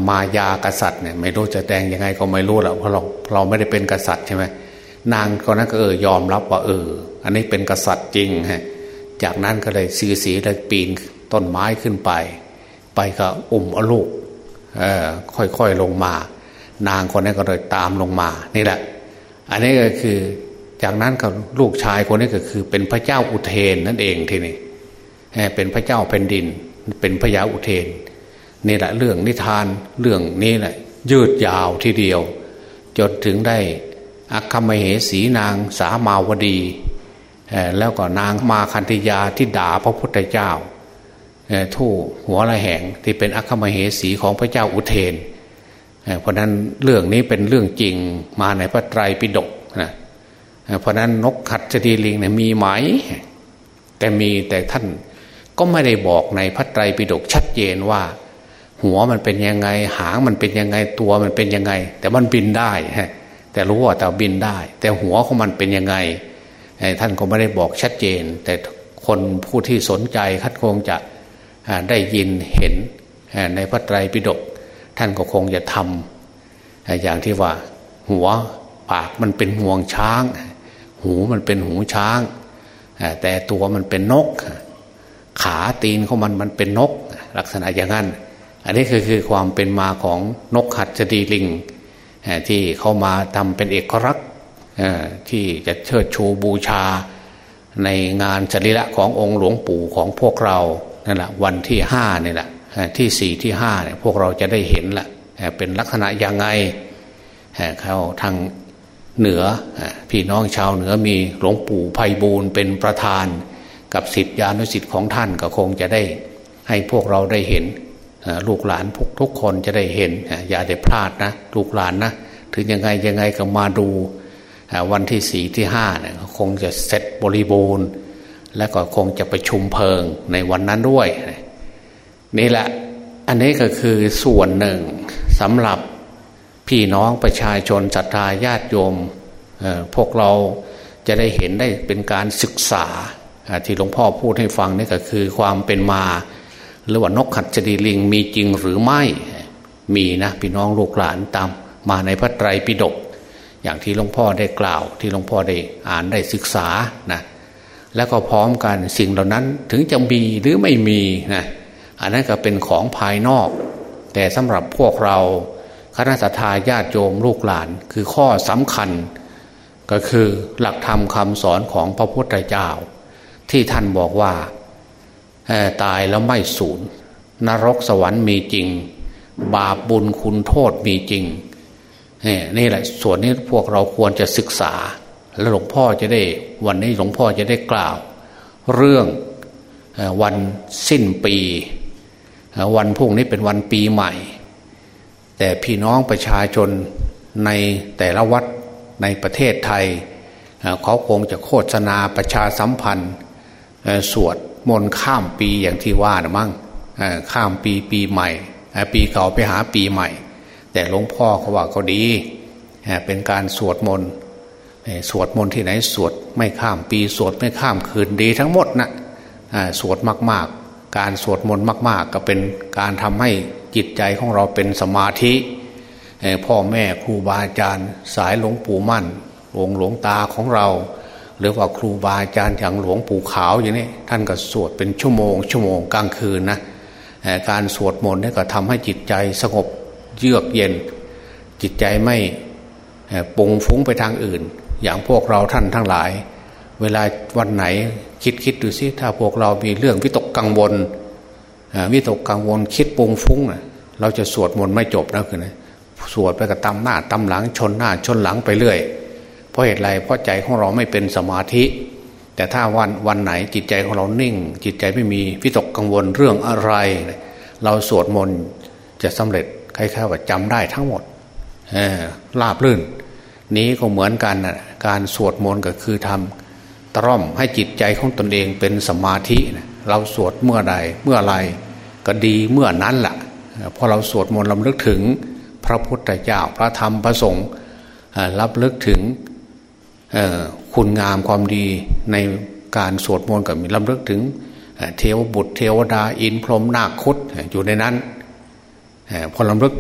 มายากษัตริย์เนี่ยไม่รู้จะแสดงยังไงก็ไม่รู้หรอกเพราะเราเราไม่ได้เป็นกษัตริย์ใช่ไหมนางคนนั้นก็เออยอมรับว่าเออ อันนี้เป็นกษัตริย์จริงฮะจากนั้นก็เลยสีสีเลยปีนต้นไม้ขึ้นไป ไปก็อุ้มอลูกค่อยๆลงมา นางคนนี้ก็เลยตามลงมา นี่แหละ อันนี้ก็คือจากนั้นกับลูกชายคนนี้ก็คือ เป็นพระเจ้าอุเทนนั่นเองทีนี้เป็นพระเจ้าแผ่นดิน เป็นพระยาอุเทนนี่แหละเรื่องนิทานเรื่องนี้แหละยืดยาวทีเดียว จนถึงได้อัคคมเหสีนางสามาวดีแล้วก็นางมาคันธยาที่ด่าพระพุทธเจ้าทู่หัวละแหงที่เป็นอัคคมเหสีของพระเจ้าอุเทน เพราะนั้นเรื่องนี้เป็นเรื่องจริงมาในพระไตรปิฎกนะเพราะนั้นนกขัดจดีลิงเนี่ยมีไหม แต่มีแต่ท่านก็ไม่ได้บอกในพระไตรปิฎกชัดเจนว่า หัวมันเป็นยังไง หางมันเป็นยังไงตัวมันเป็นยังไง แต่มันบินได้แต่รู้ว่าแต่บินได้ แต่หัวของมันเป็นยังไงท่านก็ไม่ได้บอกชัดเจน แต่คนผู้ที่สนใจคัดคงจะได้ยินเห็นในพระไตรปิฎก ท่านก็คงจะทำอย่างที่ว่า หัวปากมันเป็นห่วงช้าง หูมันเป็นหูช้าง แต่ตัวมันเป็นนก ขาตีนของมันมันเป็นนก ลักษณะอย่างนั้น อันนี้คือคือความเป็นมาของนกหัดจดีลิง ที่เข้ามาทำเป็นเอกลักษณ์ที่จะเชิดชูบูชาในงานจริละขององค์หลวงปู่ของพวกเรานั่นแหละวันที่ห้านี่แหละ ที่สี่ที่ห้าเนี่ยพวกเราจะได้เห็นละเป็นลักษณะยังไงเขาทางเหนือพี่น้องชาวเหนือมีหลวงปู่ไพบูลเป็นประธาน กับสิทธิานุสิทธิ์ของท่านก็คงจะได้ ให้พวกเราได้เห็นลูกหลานทุกคนจะได้เห็น อย่าได้พลาดนะลูกหลานนะถึงยังไงยังไงก็มาดูวันที่สี่ที่ห้าเนี่ยคงจะเสร็จบริบูรณ์ และก็คงจะไปชุมเพลิงในวันนั้นด้วย นี่แหละ อันนี้ก็คือส่วนหนึ่งสำหรับพี่น้องประชาชนศรัทธาญาติโยมพวกเราจะได้เห็นได้เป็นการศึกษาที่หลวงพ่อพูดให้ฟังนี่ก็คือความเป็นมา หรือว่านกขัดจดีลิงมีจริงหรือไม่มีนะพี่น้องลูกหลานตามมาในพระไตรปิฎกอย่างที่หลวงพ่อได้กล่าว ที่หลวงพ่อได้อ่านได้ศึกษานะแล้วก็พร้อมกันสิ่งเหล่านั้นถึงจะมีหรือไม่มีนะ อันนั้นก็เป็นของภายนอก แต่สำหรับพวกเราคณะสัตยาญาติโยมลูกหลานคือข้อสำคัญ ก็คือหลักธรรมคำสอนของพระพุทธเจ้า ที่ท่านบอกว่าตายแล้วไม่สูญนรกสวรรค์มีจริง บาปบุญคุณโทษมีจริงนี่นี่แหละส่วนนี้พวกเราควรจะศึกษา แล้วหลวงพ่อจะได้ วันนี้หลวงพ่อจะได้กล่าว เรื่องวันสิ้นปี วันพรุ่งนี้เป็นวันปีใหม่ แต่พี่น้องประชาชนในแต่ละวัดในประเทศไทย เขาคงจะโฆษณาประชาสัมพันธ์สวดมนต์ข้ามปีอย่างที่ว่านะมั้งข้ามปีปีใหม่ ปีเก่าไปหาปีใหม่ แต่หลวงพ่อเขาว่าก็ดี เป็นการสวดมนต์สวดมนต์ที่ไหนสวดไม่ข้ามปี สวดไม่ข้ามคืนดีทั้งหมดนะสวดมากๆ การสวดมนต์มาก ๆ ก็เป็นการทำให้จิตใจของเราเป็นสมาธิพ่อแม่ครูบาอาจารย์ สายหลวงปู่มั่นหลวงหลวงตาของเรา หรือว่าครูบาอาจารย์อย่างหลวงปู่ขาวอย่างนี้ท่านก็สวดเป็นชั่วโมง ชั่วโมงกลางคืนนะการสวดมนต์นี่ก็ทำให้จิตใจสงบเยือกเย็น จิตใจไม่ปุงฟุ้งไปทางอื่น อย่างพวกเราท่านทั้งหลาย เวลาวันไหนคิดคิดดูสิถ้าพวกเรามีเรื่องวิตกกังวลวิตกกังวลคิดปุงฟุ้งเราจะสวดมนต์ไม่จบนะคือนะสวดไปกับตำหน้าตำหลังชนหน้าชนหลังไปเรื่อย เพราะเหตุไรเพราะใจของเราไม่เป็นสมาธิ แต่ถ้าวันวันไหนจิตใจของเรานิ่ง จิตใจไม่มีวิตกกังวลเรื่องอะไร เราสวดมนต์จะสำเร็จคล้ายๆว่าจำได้ทั้งหมดลาบลื่น นี้ก็เหมือนกันนะการสวดมนต์ก็คือทำ ตร่อมให้จิตใจของตนเองเป็นสมาธินะเราสวดเมื่อใดเมื่อไรก็ดีเมื่อนั้นแหละพอเราสวดมนต์ลำลึกถึงพระพุทธเจ้าพระธรรมพระสงฆ์รับลึกถึงคุณงามความดีในการสวดมนต์กับมีลำลึกถึงเทวบุตรเทวดาอินพรหมนาคุดอยู่ในนั้นพอลำลึก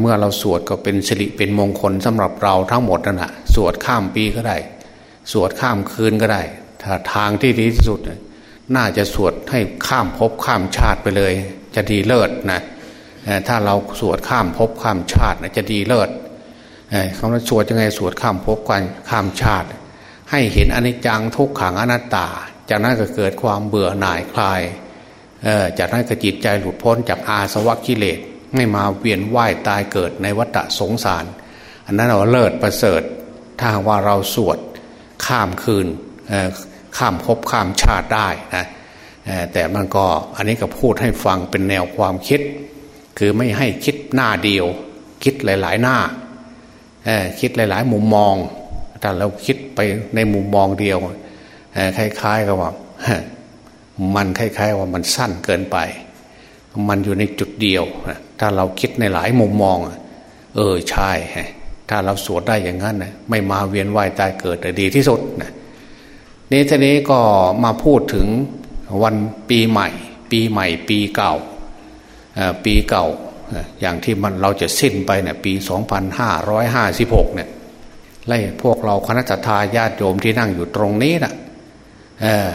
เมื่อเราสวดก็เป็นสิริเป็นมงคลสำหรับเราทั้งหมดนั่นแหะสวดข้ามปีก็ได้ สวดข้ามคืนก็ได้ ถ้าทางที่ดีที่สุด น่าจะสวดให้ข้ามภพข้ามชาติไปเลย จะดีเลิศนะถ้าเราสวดข้ามภพข้ามชาติจะดีเลิศคำว่าสวดยังไงสวดข้ามภพกันข้ามชาติ ให้เห็นอนิจจังทุกขังอนัตตา จากนั้นก็เกิดความเบื่อหน่ายคลายจากนั้นก็จิตใจหลุดพ้นจากอาสวะกิเลสไม่มาเวียนว่ายตายเกิดในวัฏสงสาร อันนั้นเราเลิศประเสริฐ ถ้าว่าเราสวด ข้ามคืนข้ามภพข้ามชาติได้นะแต่มันก็อันนี้ก็พูดให้ฟังเป็นแนวความคิด คือไม่ให้คิดหน้าเดียว คิดหลาย ๆ หน้าคิดหลาย ๆ มุมมองถ้าเราคิดไปในมุมมองเดียวคล้าย ๆ กับว่ามันคล้าย ๆ ว่ามันสั้นเกินไป มันอยู่ในจุดเดียวถ้าเราคิดในหลายมุมมอง เออใช่ ถ้าเราสวดได้อย่างนั้นนะไม่มาเวียนว่ายตายเกิดแต่ดีที่สุดนะนี้ทีนี้ก็มาพูดถึงวันปีใหม่ ปีใหม่ ปีเก่าปีเก่าอย่างที่มันเราจะสิ้นไปเนี่ยปี 2556 เนี่ยไล่พวกเราคณะทาญาติโยมที่นั่งอยู่ตรงนี้นะ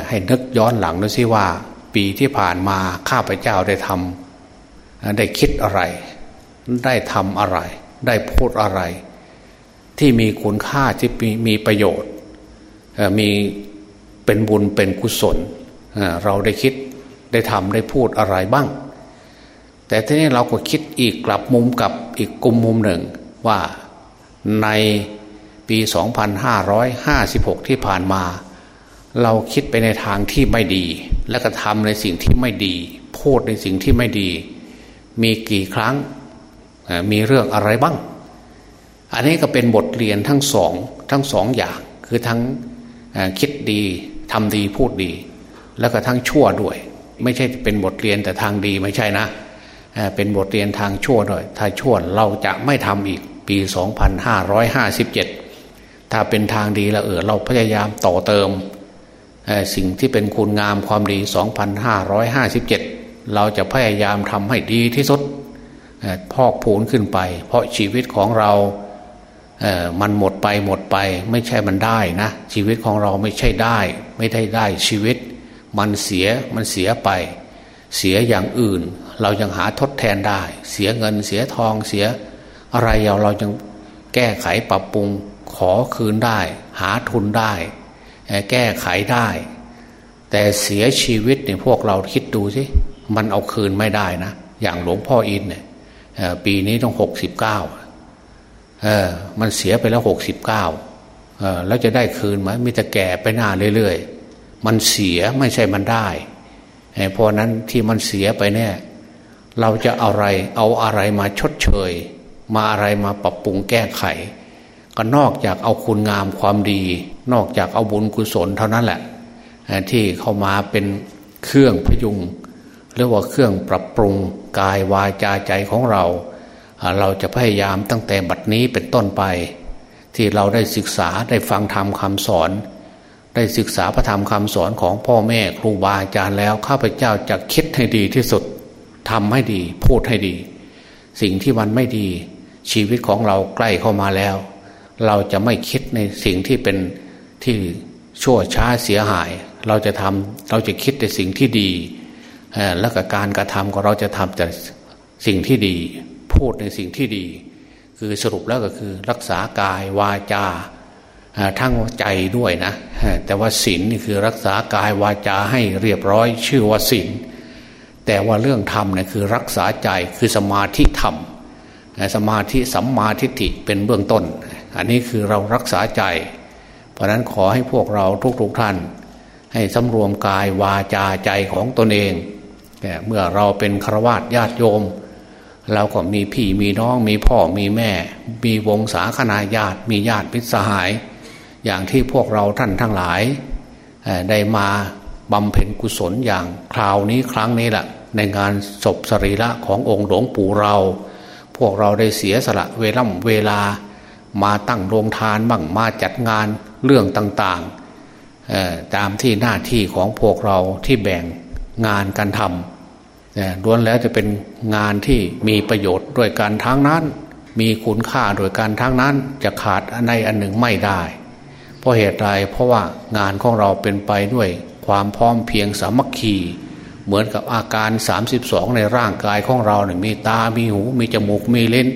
ให้นึกย้อนหลังดูสิว่า ปีที่ผ่านมาข้าพเจ้าได้ทำได้คิดอะไร ได้ทำอะไร ได้พูดอะไร ที่มีคุณค่าที่มีประโยชน์มีเป็นบุญเป็นกุศลเราได้คิดได้ทำได้พูดอะไรบ้าง แต่ทีนี้เราก็คิดอีกกลับมุมกับอีกกลุ่มมุมหนึ่งว่าในปี 2556 ที่ผ่านมา เราคิดไปในทางที่ไม่ดี และก็ทำในสิ่งที่ไม่ดี พูดในสิ่งที่ไม่ดี มีกี่ครั้งมีเรื่องอะไรบ้าง อันนี้ก็เป็นบทเรียนทั้งสองทั้งสองอย่าง คือทั้งคิดดีทำดีพูดดี แล้วก็ทั้งชั่วด้วย ไม่ใช่เป็นบทเรียนแต่ทางดีไม่ใช่นะเป็นบทเรียนทางชั่วด้วย ถ้าชั่วเราจะไม่ทำอีกปี 2557 ถ้าเป็นทางดีแล้วเออเราพยายามต่อเติมสิ่งที่เป็นคุณงามความดี 2557 เราจะพยายามทำให้ดีที่สุดพอกผูนขึ้นไป เพราะชีวิตของเรา มันหมดไปหมดไป ไม่ใช่มันได้นะชีวิตของเราไม่ใช่ได้ ไม่ได้ได้ชีวิต มันเสียมันเสียไป เสียอย่างอื่น เรายังหาทดแทนได้ เสียเงินเสียทองเสีย อะไรเราเรายังแก้ไขปรับปรุงขอคืนได้ หาทุนได้ แก้ไขได้ แต่เสียชีวิตเนี่ยพวกเราคิดดูสิมันเอาคืนไม่ได้นะ อย่างหลวงพ่ออินเนี่ยปีนี้ต้องหกสิบเก้า เออ มันเสียไปแล้วหกสิบเก้าเออแล้วจะได้คืนไหมมีแต่แก่ไปหน้าเรื่อยๆ มันเสียไม่ใช่มันได้เพราะนั้นที่มันเสียไปเนี่ยเราจะอาอะไรเอาอะไรมาชดเชย มาอะไรมาปรับปรุงแก้ไข ก็นอกจากเอาคุณงามความดี นอกจากเอาบุญกุศลเท่านั้นแหละ ที่เข้ามาเป็นเครื่องพยุง หรือว่าเครื่องปรับปรุงกายวาจาใจของเรา เราจะพยายามตั้งแต่บัดนี้เป็นต้นไป ที่เราได้ศึกษาได้ฟังธรรมคำสอน ได้ศึกษาพระธรรมคำสอนของพ่อแม่ครูบาอาจารย์แล้วข้าพเจ้าจะคิดให้ดีที่สุดทำให้ดีพูดให้ดี สิ่งที่มันไม่ดี ชีวิตของเราใกล้เข้ามาแล้ว เราจะไม่คิดในสิ่งที่เป็นที่ชั่วช้าเสียหาย เราจะทำเราจะคิดในสิ่งที่ดี แล้วก็การกระทำของเราจะทำแต่สิ่งที่ดี พูดในสิ่งที่ดี คือสรุปแล้วก็คือรักษากายวาจาทั้งใจด้วยนะ แต่ว่าศีลนี่คือรักษากายวาจาให้เรียบร้อยชื่อว่าศีลแต่ว่าเรื่องธรรมเนี่ยคือรักษาใจคือสมาธิธรรม สมาธิสัมมาทิฏฐิเป็นเบื้องต้น อันนี้คือเรารักษาใจ เพราะนั้นขอให้พวกเราทุกๆทท่าน ให้สำรวมกายวาจาใจของตนเอง เมื่อเราเป็นฆราวาสญาติโยม เราก็มีพี่มีน้องมีพ่อมีแม่ มีวงศาคณาญาติ มีญาติพิสหาย อย่างที่พวกเราท่านทั้งหลายได้มาบำเพ็ญกุศลอย่างคราวนี้ครั้งนี้แหละในงานศพสรีระขององค์หลวงปู่เรา พวกเราได้เสียสละเวล่ำเวลามาตั้งโรงทานบ้างมาจัดงานเรื่องต่างๆตามที่หน้าที่ของพวกเราที่แบ่งงานกันทำ ล้วนแล้วจะเป็นงานที่มีประโยชน์ด้วยการทั้งนั้น มีคุณค่าโดยการทั้งนั้น จะขาดอันใดอันหนึ่งไม่ได้ เพราะเหตุไรเพราะว่างานของเราเป็นไปด้วยความพร้อมเพียงสามัคคีเหมือนกับอาการ 32 ในร่างกายของเราเนี่ยมีตา มีหู มีจมูก มีเล่น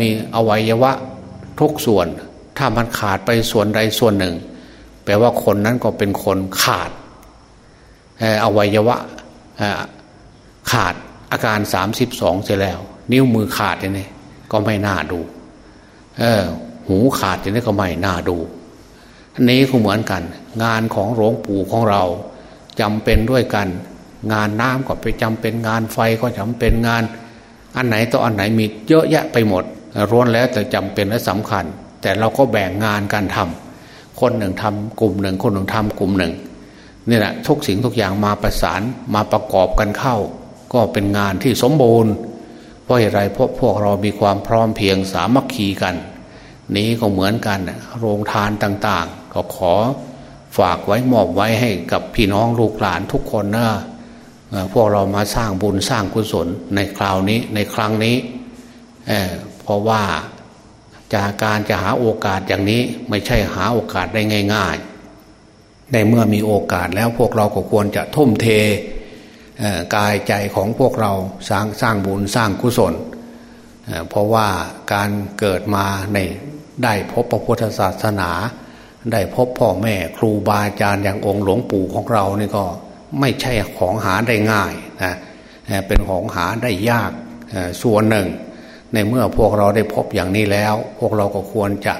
มีอวัยวะทุกส่วน ถ้ามันขาดไปส่วนใดส่วนหนึ่ง แปลว่าคนนั้นก็เป็นคนขาดอวัยวะ ขาดอาการสามสิบสองเสร็จแล้ว นิ้วมือขาดอย่างนี้ก็ไม่น่าดู เออ หูขาดอย่างนี้ก็ไม่น่าดูอันนี้ก็เหมือนกัน งานของหลวงปู่ของเราจำเป็นด้วยกัน งานน้ำก็ไปจำเป็นงานไฟก็จำเป็นงาน อันไหนต่ออันไหนมีเยอะแยะไปหมดร้วนแล้วแต่จำเป็นและสำคัญ แต่เราก็แบ่งงานการทำคนหนึ่งทำกลุ่มหนึ่ง คนหนึ่งทำกลุ่มหนึ่ง นี่แหละทุกสิ่งทุกอย่างมาประสานมาประกอบกันเข้า ก็เป็นงานที่สมบูรณ์เพราะอะไรเพราะพวกเรามีความพร้อมเพียงสามัคคีกัน นี้ก็เหมือนกันโรงทานต่างๆ ก็ขอฝากไว้มอบไว้ให้กับพี่น้องลูกหลานทุกคนนะพวกเรามาสร้างบุญสร้างกุศลในคราวนี้ในครั้งนี้เเพราะว่าจากการจะหาโอกาสอย่างนี้ไม่ใช่หาโอกาสได้ง่าย ๆ ในเมื่อมีโอกาสแล้วพวกเราก็ควรจะทุ่มเทกายใจของพวกเราสร้างสร้างบุญสร้างกุศลเพราะว่าการเกิดมาในได้พบพระพุทธศาสนา ได้พบพ่อแม่ครูบาอาจารย์อย่างองค์หลวงปู่ของเรานี่ก็ไม่ใช่ของหาได้ง่ายนะเป็นของหาได้ยากส่วนหนึ่ง ในเมื่อพวกเราได้พบอย่างนี้แล้ว พวกเราก็ควรจะ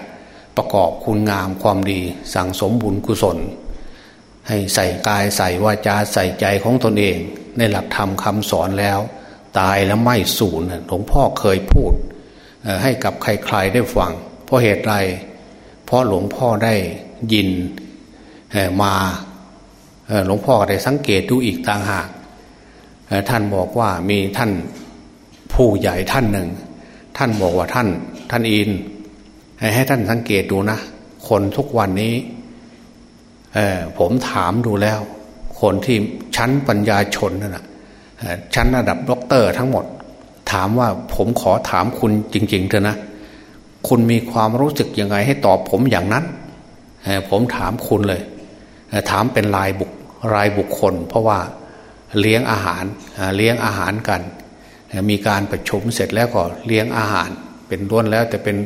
ประกอบคุณงามความดีสั่งสมบุญกุศล ให้ใส่กายใส่วาจาใส่ใจของตนเอง ในหลักธรรมคำสอนแล้ว ตายแล้วไม่สูญหลวงพ่อเคยพูด ให้กับใครๆได้ฟัง เพราะเหตุไร เพราะหลวงพ่อได้ยินมาหลวงพ่อได้สังเกตดูอีกต่างหาก ท่านบอกว่ามีท่านผู้ใหญ่ท่านหนึ่ง ท่านบอกว่าท่านท่านอิน ให้ท่านสังเกตดูนะ คนทุกวันนี้ ผมถามดูแล้ว คนที่ชั้นปัญญาชนนั่นแหะชั้นระดับด็อกเตอร์ทั้งหมด ถามว่าผมขอถามคุณจริง ๆ เถอะนะ คุณมีความรู้สึกยังไงให้ตอบผมอย่างนั้น ผมถามคุณเลย ถามเป็นลายบุครายบุคคล เพราะว่าเลี้ยงอาหารเลี้ยงอาหารกัน มีการประชุมเสร็จแล้วก็เลี้ยงอาหาร เป็นล้วนแล้วแต่เป็น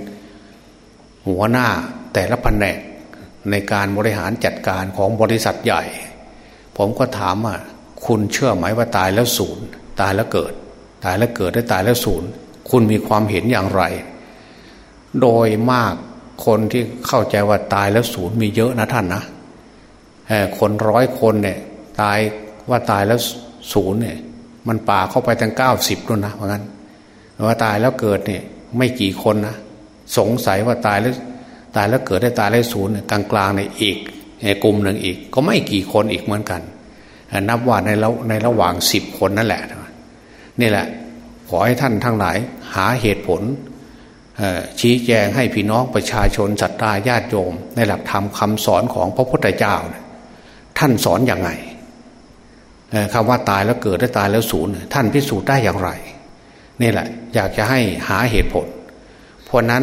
หัวหน้าแต่ละแผนก ในการบริหารจัดการของบริษัทใหญ่ ผมก็ถามว่าคุณเชื่อไหมว่าตายแล้วศูนย์ตายแล้วเกิด ตายแล้วเกิดได้ตายแล้วศูนย์คุณมีความเห็นอย่างไร โดยมากคนที่เข้าใจว่าตายแล้วศูนย์มีเยอะนะท่านนะคนร้อยคนเนี่ยตายว่าตายแล้วศูนย์เนี่ย มันป่าเข้าไปตั้งเก้าสิบแล้วยนะเพราะงั้นว่าตายแล้วเกิดเนี่ย ไม่กี่คนนะสงสัยว่าตายแล้ว ตายแล้วเกิดได้ตายแล้วศูนย์กลางกลางในอีกกลุ่มหนึ่งอีก ก็ไม่กี่คนอีกเหมือนกัน นับว่าในระในระหว่างสิบคนนั่นแหละนี่แหละ ขอให้ท่านทั้งหลายหาเหตุผลชี้แจงให้พี่น้องประชาชนศรัทธาญาติโยม ในหลักธรรมคาสอนของพระพุทธเจ้า ท่านสอนอย่างไงคำว่าตายแล้วเกิดได้ตายแล้วสูญท่านพิสูจน์ได้อย่างไร นี่แหละ อยากจะให้หาเหตุผล เพราะนั้น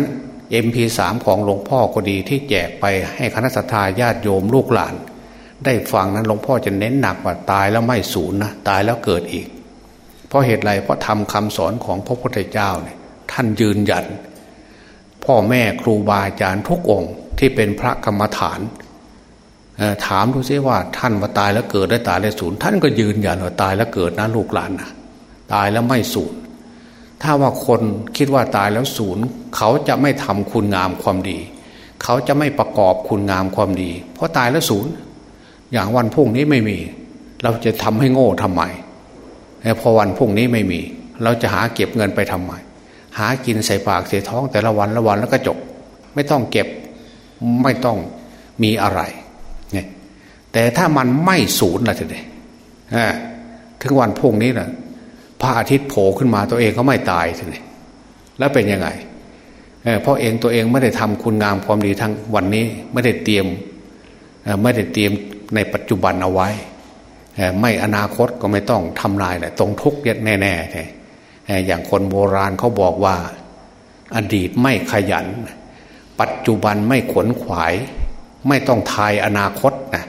MP3 ของหลวงพ่อก็ดีที่แจกไปให้คณะสัตยาญาติโยมลูกหลาน ได้ฟังนั้นหลวงพ่อจะเน้นหนักว่าตายแล้วไม่สูญนะตายแล้วเกิดอีก เพราะเหตุไรเพราะทำคำสอนของพระพุทธเจ้าเนี่ยท่านยืนยัน พ่อแม่ครูบาอาจารย์ทุกองค์ที่เป็นพระกรรมฐานถามดูซิว่าท่านว่าตายแล้วเกิดได้ตายแล้วสูญท่านก็ยืนยันว่าตายแล้วเกิดนะลูกหลานนะตายแล้วไม่สูญ ถ้าว่าคนคิดว่าตายแล้วสูญเขาจะไม่ทำคุณงามความดี เขาจะไม่ประกอบคุณงามความดี เพราะตายแล้วสูญอย่างวันพุ่งนี้ไม่มี เราจะทำให้โง่ทำไมพอวันพุ่งนี้ไม่มี เราจะหาเก็บเงินไปทำไมหากินใส่ปากใส่ท้องแต่ละวันละวันแล้วก็จบ ไม่ต้องเก็บไม่ต้องมีอะไรเนี่ยแต่ถ้ามันไม่สูญล่ะทีเดียถึงวันพุ่งนี้นะ พระอาทิตย์โผล่ขึ้นมาตัวเองก็ไม่ตายทีนี้แล้วเป็นยังไงเพราะเองตัวเองไม่ได้ทำคุณงามความดีทั้งวันนี้ไม่ได้เตรียมไม่ได้เตรียมในปัจจุบันเอาไว้ ไม่อนาคตก็ไม่ต้องทำลายแหละตรงทุกข์แน่แน่อย่างคนโบราณเขาบอกว่า อดีตไม่ขยัน ปัจจุบันไม่ขวนขวาย ไม่ต้องทายอนาคตนะ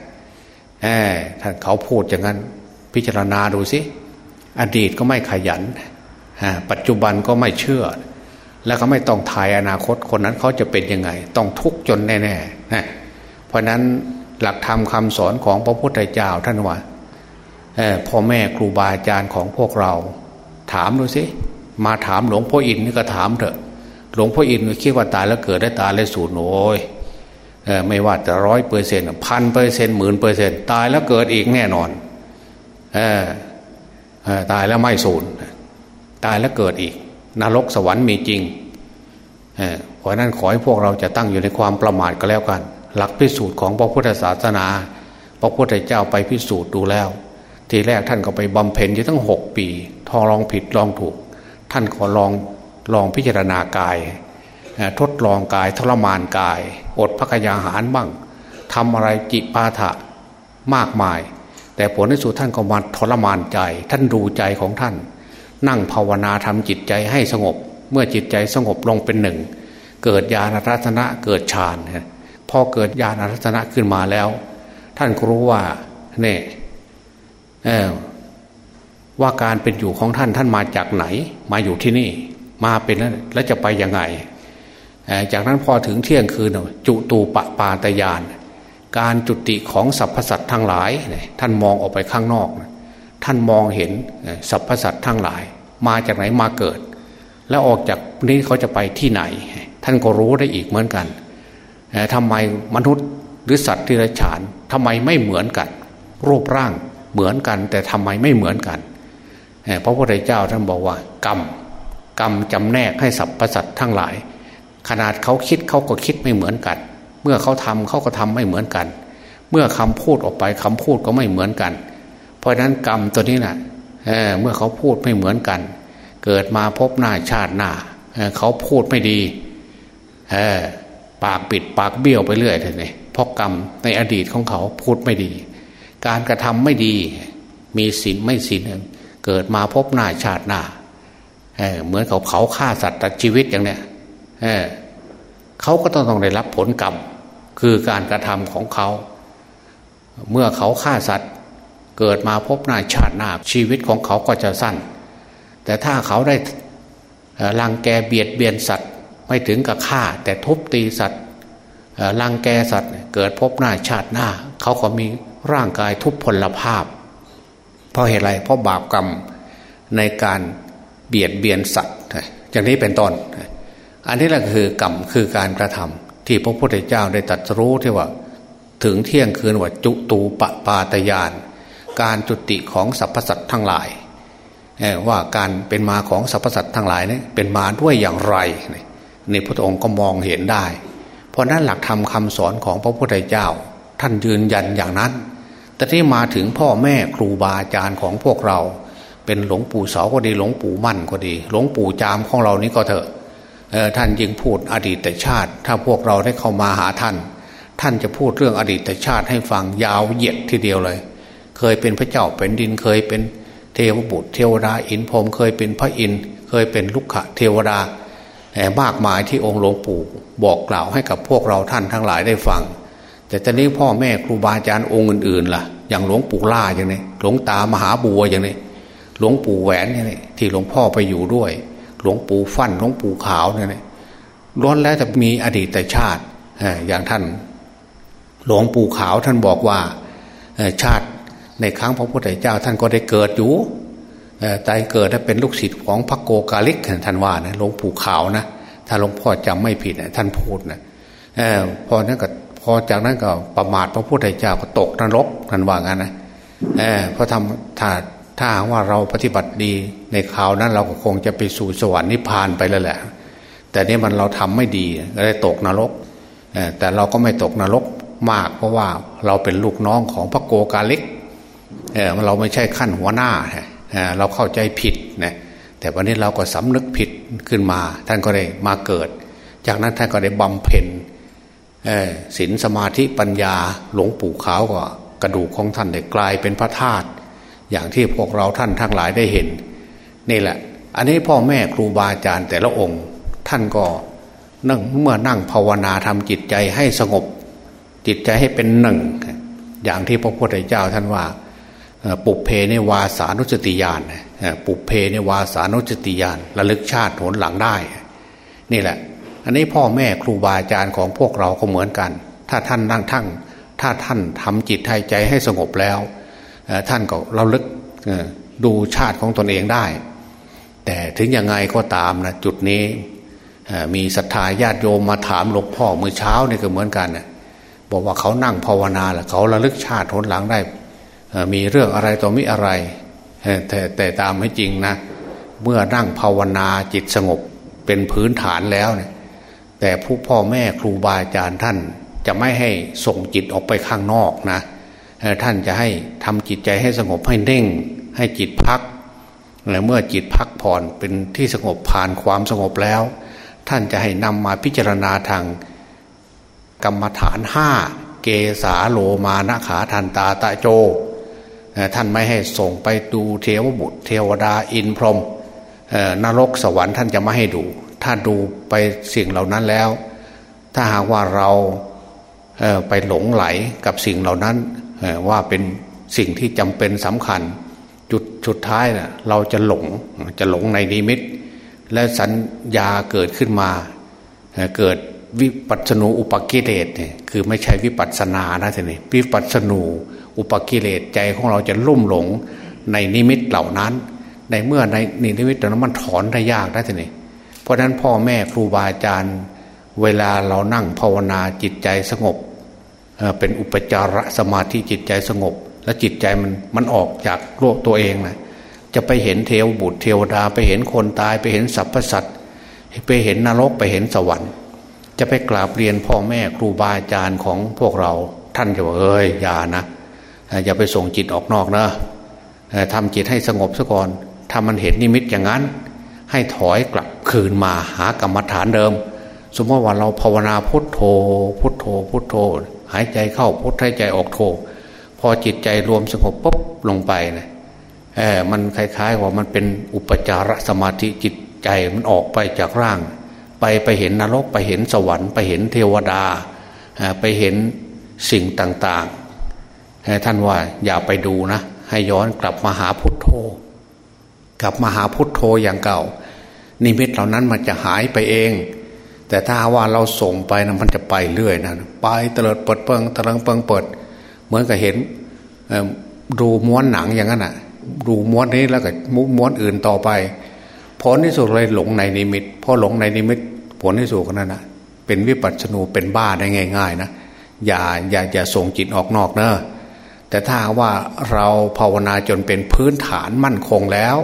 ท่านเขาพูดอย่างนั้น พิจารณาดูสิ อดีตก็ไม่ขยัน ปัจจุบันก็ไม่เชื่อ แล้วก็ไม่ต้องทายอนาคตคนนั้นเขาจะเป็นยังไง ต้องทุกข์จนแน่ๆนะเพราะนั้นหลักธรรมคาสอนของพระพุทธเจ้าท่านว่าพ่อแม่ครูบาอาจารย์ของพวกเรา ถามดูสิมาถามหลวงพ่ออินนี่ก็ถามเถอะ หลวงพ่ออินคิดว่าตายแล้วเกิดได้ตายแล้วสูญโอ้ยไม่ว่าจะร้อยเปอร์เซ็นต์พันเปอร์เซ็นต์หมื่นเปอร์เซ็นต์ตายแล้วเกิดอีกแน่นอนอ ตายแล้วไม่สูญตายแล้วเกิดอีก นรกสวรรค์มีจริงเพราะนั้นขอให้พวกเราจะตั้งอยู่ในความประมาทก็แล้วกัน หลักพิสูจน์ของพระพุทธศาสนา พระพุทธเจ้าไปพิสูจน์ดูแล้ว ทีแรกท่านก็ไปบำเพ็ญอยู่ตั้งหกปีทอลองผิดลองถูก ท่านขอลองลองพิจารณากาย ทดลองกายทรมานกาย อดพักยาหารบ้างทำอะไรจิปาถะมากมาย แต่ผลที่สุดท่านก็มาทรมานใจ ท่านดูใจของท่าน นั่งภาวนาทำจิตใจให้สงบ เมื่อจิตใจสงบลงเป็นหนึ่ง เกิดญาณรัตนะเกิดฌานพอเกิดญาณรัตนะขึ้นมาแล้ว ท่านก็รู้ว่าเนี่ยว่าการเป็นอยู่ของท่านท่านมาจากไหน มาอยู่ที่นี่ มาเป็นแล้วแล้วจะไปยังไง จากนั้นพอถึงเที่ยงคืนจุตูปปาตยาน การจุติของสรรพสัตว์ทั้งหลาย ท่านมองออกไปข้างนอก ท่านมองเห็นสรรพสัตว์ทั้งหลาย มาจากไหนมาเกิด แล้วออกจากนี้เขาจะไปที่ไหน ท่านก็รู้ได้อีกเหมือนกันทำไมมนุษย์หรือสัตว์ที่ไรฉานทำไมไม่เหมือนกัน รูปร่างเหมือนกัน แต่ทำไมไม่เหมือนกันพระพุทธเจ้าท่านบอกว่า กรรมกรรมจำแนกให้สัพพสัตทั้งหลาย ขนาดเขาคิดเขาก็คิดไม่เหมือนกัน เมื่อเขาทำเขาก็ทำไม่เหมือนกัน เมื่อคำพูดออกไปคำพูดก็ไม่เหมือนกัน เพราะฉะนั้นกรรมตัวนี้นะ่ะเเมื่อเขาพูดไม่เหมือนกัน เกิดมาพบหน้าชาติหน้าเเขาพูดไม่ดีปากปิดปากเบี้ยวไปเรื่อยเลยเพราะกรรมในอดีตของเขาพูดไม่ดี การกระทำไม่ดี มีศีลไม่ศีลเกิดมาพบหน้าชาติหน้าเเหมือนเขาเขาฆ่าสัตว์ตัดชีวิตอย่างเนี้ยเเขาก็ต้องต้องได้รับผลกรรม คือการกระทำของเขา เมื่อเขาฆ่าสัตว์ เกิดมาพบหน้าชาติหน้าชีวิตของเขาก็จะสั้น แต่ถ้าเขาได้ลังแกเบียดเบียนสัตว์ไม่ถึงกับฆ่า แต่ทุบตีสัตว์ลังแกสัตว์เกิดพบหน้าชาติหน้า เขาก็มีร่างกายทุพพลภาพ เพราะเหตุไรเพราะบาปกรรมในการเบียดเบียนสัตว์อย่างนี้เป็นต้นอันนี้แหละคือกรรมคือการกระทำ ที่พระพุทธเจ้าได้ตรัสรู้ที่ว่า ถึงเที่ยงคืนว่าจุตูปปาตยาน การจุติของสรรพสัตว์ทั้งหลายว่าการเป็นมาของสรรพสัตว์ทั้งหลายนี่เป็นมาด้วยอย่างไรในพระองค์ก็มองเห็นได้ เพราะนั้นหลักธรรมคาสอนของพระพุทธเจ้า ท่านยืนยันอย่างนั้น แต่ที่มาถึงพ่อแม่ครูบาอาจารย์ของพวกเรา เป็นหลวงปู่เสาก็ดีหลวงปู่มั่นก็ดี หลวงปู่จามของเรานี้ก็เถอะ ท่านยิงพูดอดีตชาติ ถ้าพวกเราได้เข้ามาหาท่าน ท่านจะพูดเรื่องอดีตชาติให้ฟังยาวเหยียดทีเดียวเลย เคยเป็นพระเจ้าเป็นดินเคยเป็นเทวบุตรเทวดาอินพรมเคยเป็นพระอินเคยเป็นลุกขะเทวดามากมายที่องค์หลวงปู่บอกกล่าวให้กับพวกเราท่านทั้งหลายได้ฟัง แต่ตอนนี้พ่อแม่ครูบาอาจารย์องค์อื่นๆล่ะ อย่างหลวงปู่ล่าอย่างนี้หลวงตามหาบัวอย่างนี้หลวงปู่แหวนอย่างนี้ที่หลวงพ่อไปอยู่ด้วย หลวงปู่ฟั่นหลวงปู่ขาวเนี่ยล้วนแล้วจะมีอดีตชาติอย่างท่าน หลวงปู่ขาวท่านบอกว่าชาติในครั้งพระพุทธเจ้าท่านก็ได้เกิดอยู่ใจเกิดถ้เป็นลูกศิษย์ของพระโกกาลิกท่านว่านะหลวงปู่ขาวนะถ้าหลวงพ่อจำไม่ผิดท่านพูดนะพอนั้นก็พอจากนั้นก็ประมาทพระพุทธเจ้าก็ตกนรกท่านว่างั้นนะเออพอทำถ้า ถ้าว่าเราปฏิบัติดีในข่าวนั้นเราก็คงจะไปสู่สวรรค์นิพพานไปแล้วแหละ แต่นี่มันเราทำไม่ดีก็เลยตกนรกแต่เราก็ไม่ตกนรกมาก เพราะว่าเราเป็นลูกน้องของพระโกกาลิกเราไม่ใช่ขั้นหัวหน้าเราเข้าใจผิดนะแต่วันนี้เราก็สำนึกผิดขึ้นมา ท่านก็ได้มาเกิด จากนั้นท่านก็ได้บำเพ็ญศีลสมาธิปัญญาหลวงปู่ขาวก็กระดูกของท่านได้กลายเป็นพระธาตุ อย่างที่พวกเราท่านทั้งหลายได้เห็น นี่แหละ อันนี้พ่อแม่ครูบาอาจารย์แต่ละองค์ ท่านก็นั่งเมื่อนั่งภาวนาทำจิตใจให้สงบ จิตใจให้เป็นหนึ่ง อย่างที่พระพุทธเจ้าท่านว่าปุเพในวาสานุสติญาณปุเพในวาสานุสติญาณระลึกชาติผลหลังได้ นี่แหละ อันนี้พ่อแม่ครูบาอาจารย์ของพวกเราก็เหมือนกัน ถ้าท่านนั่งทั้งถ้าท่านทำจิตให้ใจให้สงบแล้ว ท่านก็เราลึกดูชาติของตนเองได้ แต่ถึงยังไงก็ตามนะจุดนี้มีศรัทธาญาติโยมมาถามหลวงพ่อเมื่อเช้านี่ก็เหมือนกันนะบอกว่าเขานั่งภาวนาแหละเขาระลึกชาติทนหลังได้มีเรื่องอะไรต่อมิอะไรแต่แต่ตามให้จริงนะเมื่อนั่งภาวนาจิตสงบเป็นพื้นฐานแล้วเนี่ยแต่ผู้พ่อแม่ครูบาอาจารย์ท่านจะไม่ให้ส่งจิตออกไปข้างนอกนะ ท่านจะให้ทำจิตใจให้สงบให้เน่ง ให้จิตพักและเมื่อจิตพักผ่อนเป็นที่สงบผ่านความสงบแล้ว ท่านจะให้นำมาพิจารณาทางกรรมฐานห้าเกสาโลมานะขาทันตาตะโจ ท่านไม่ให้ส่งไปดูเทวบุตร เทวดาอินพรหมนรกสวรรค์ท่านจะไม่ให้ดู ถ้าดูไปสิ่งเหล่านั้นแล้ว ถ้าหากว่าเราไปหลงไหลกับสิ่งเหล่านั้น ว่าเป็นสิ่งที่จำเป็นสำคัญ จุดสุดท้ายนะเราจะหลงจะหลงในนิมิต และสัญญาเกิดขึ้นมาเกิดวิปัสนูอุปกิเลสเนี่ยคือไม่ใช่วิปัสนานะท่านนี่วิปัสนูอุปกิเลสใจของเราจะลุ่มหลงในนิมิตเหล่านั้น ในเมื่อในนิมิตเหล่านั้นมันถอนได้ยากนะท่านนี่เพราะฉะนั้นพ่อแม่ครูบาอาจารย์ เวลาเรานั่งภาวนาจิตใจสงบ เป็นอุปจารสมาธิจิตใจสงบ และจิตใจมันมันออกจากโลกตัวเองนะจะไปเห็นเทวบุตรเทวดาไปเห็นคนตายไปเห็นสรรพสัตว์ไปเห็นนรกไปเห็นสวรรค์ จะไปกราบเรียนพ่อแม่ครูบาอาจารย์ของพวกเราท่านจะบอกเอ้ยอย่านะอย่าไปส่งจิตออกนอกนะทำจิตให้สงบซะก่อนถ้ามันเห็นนิมิตอย่างนั้น ให้ถอยกลับคืนมาหากรรมฐานเดิม สมมติว่าเราภาวนาพุทโธ พุทโธพุทโธ หายใจเข้าพุทหายใจออกโท พอจิตใจรวมสงบปุ๊บลงไปนะเออมันคล้ายๆว่ามันเป็นอุปจารสมาธิจิตใจมันออกไปจากร่าง ไปไปเห็นนรกไปเห็นสวรรค์ไปเห็นเทวดาไปเห็นสิ่งต่างๆท่านว่าอย่าไปดูนะ ให้ย้อนกลับมาหาพุทโธ กลับมาหาพุทโธอย่างเก่า นิมิตเหล่านั้นมันจะหายไปเอง แต่ถ้าว่าเราส่งไปนะมันจะไปเรื่อยนะไปเตลิดเปิดเปิงตะลังเปิงเปิด เหมือนกับเห็นดูม้วนหนังอย่างนั้นอะ ดูม้วนนี้แล้วก็มุกม้วนอื่นต่อไปผลที่สุดเลยหลงในนิมิตพอหลงในนิมิตผลที่สุดนั้นนะเป็นวิปัสสนูเป็นบ้าได้ง่าย ๆ นะอย่าอย่าอย่าส่งจิตออกนอกเนอะแต่ถ้าว่าเราภาวนาจนเป็นพื้นฐานมั่นคงแล้ว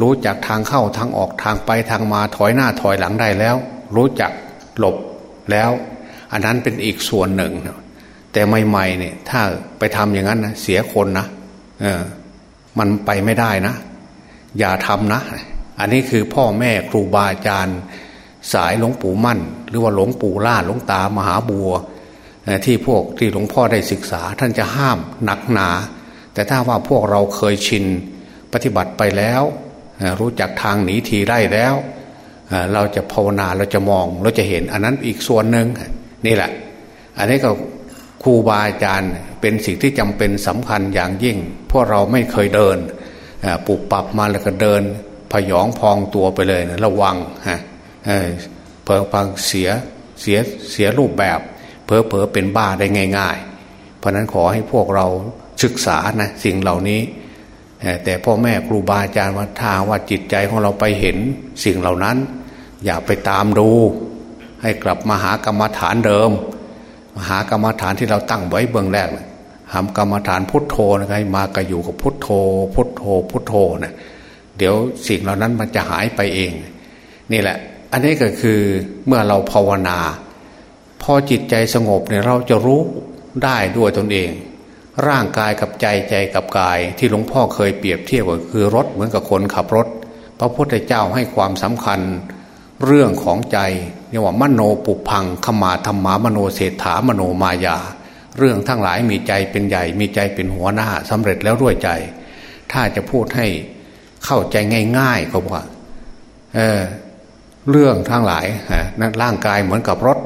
รู้จักทางเข้าทางออกทางไปทางมาถอยหน้าถอยหลังได้แล้ว รู้จักหลบแล้ว อันนั้นเป็นอีกส่วนหนึ่งแต่ใหม่ๆเนี่ยถ้าไปทำอย่างนั้นนะเสียคนนะเออมันไปไม่ได้นะ อย่าทำนะ อันนี้คือพ่อแม่ครูบาอาจารย์สายหลวงปู่มั่น หรือว่าหลวงปู่ล่าหลวงตามหาบัว ที่พวกที่หลวงพ่อได้ศึกษา ท่านจะห้ามหนักหนา แต่ถ้าว่าพวกเราเคยชินปฏิบัติไปแล้ว รู้จักทางหนีทีไล่แล้ว เราจะภาวนาเราจะมองเราจะเห็น อันนั้นอีกส่วนหนึ่งนี่แหละ อันนี้ก็ครูบาอาจารย์เป็นสิ่งที่จำเป็นสำคัญอย่างยิ่งเพวกเราไม่เคยเดินปุบปับมาแล้วก็เดินพยองพองตัวไปเลยนะระวังฮะเพอพังเสียเสียเสียรูปแบบเพอเพอเป็นบ้าได้ง่าย ๆ เพราะนั้นขอให้พวกเราศึกษานะสิ่งเหล่านี้ แต่พ่อแม่ครูบาอาจารย์ว่าถ้าว่าจิตใจของเราไปเห็นสิ่งเหล่านั้น อย่าไปตามดู ให้กลับมาหากรรมฐานเดิมมาหากรรมฐานที่เราตั้งไว้เบื้องแรกหากรรมฐานพุทโธนะครับมาก็อยู่กับพุทโธ พุทโธ พุทโธนะเดี๋ยวสิ่งเหล่านั้นมันจะหายไปเอง นี่แหละ อันนี้ก็คือเมื่อเราภาวนา พอจิตใจสงบเนี่ยเราจะรู้ได้ด้วยตนเอง ร่างกายกับใจใจกับกายที่หลวงพ่อเคยเปรียบเทียบก็คือรถเหมือนกับคนขับรถ พระพุทธเจ้าให้ความสำคัญเรื่องของใจเรียกว่ามโนปุพังขมาธรรมามโนเศรษฐามโนมายา เรื่องทั้งหลายมีใจเป็นใหญ่ มีใจเป็นหัวหน้าสำเร็จแล้วด้วยใจ ถ้าจะพูดให้เข้าใจง่ายๆก็ว่าเออเรื่องทั้งหลายนั้นร่างกายเหมือนกับรถ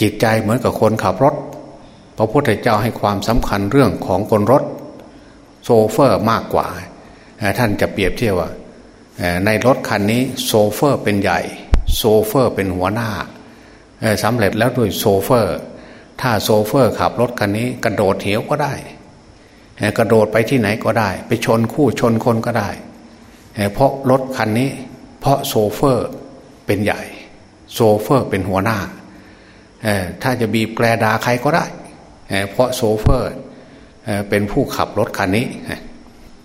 จิตใจเหมือนกับคนขับรถ ระพุทธเจ้าให้ความสำคัญเรื่องของคนรถโซเฟอร์มากกว่า ท่านจะเปรียบเทียบว่าในรถคันนี้โซเฟอร์เป็นใหญ่ โซเฟอร์เป็นหัวหน้าสำเร็จแล้วด้วยโซเฟอร์ ถ้าโซเฟอร์ขับรถคันนี้กระโดดเหวก็ได้ กระโดดไปที่ไหนก็ได้ ไปชนผู้ชนคนก็ได้ เพราะรถคันนี้ เพราะโซเฟอร์เป็นใหญ่ โซเฟอร์เป็นหัวหน้า ถ้าจะบีบแตรด่าใครก็ได้ เพราะโซเฟอร์เป็นผู้ขับรถคันนี้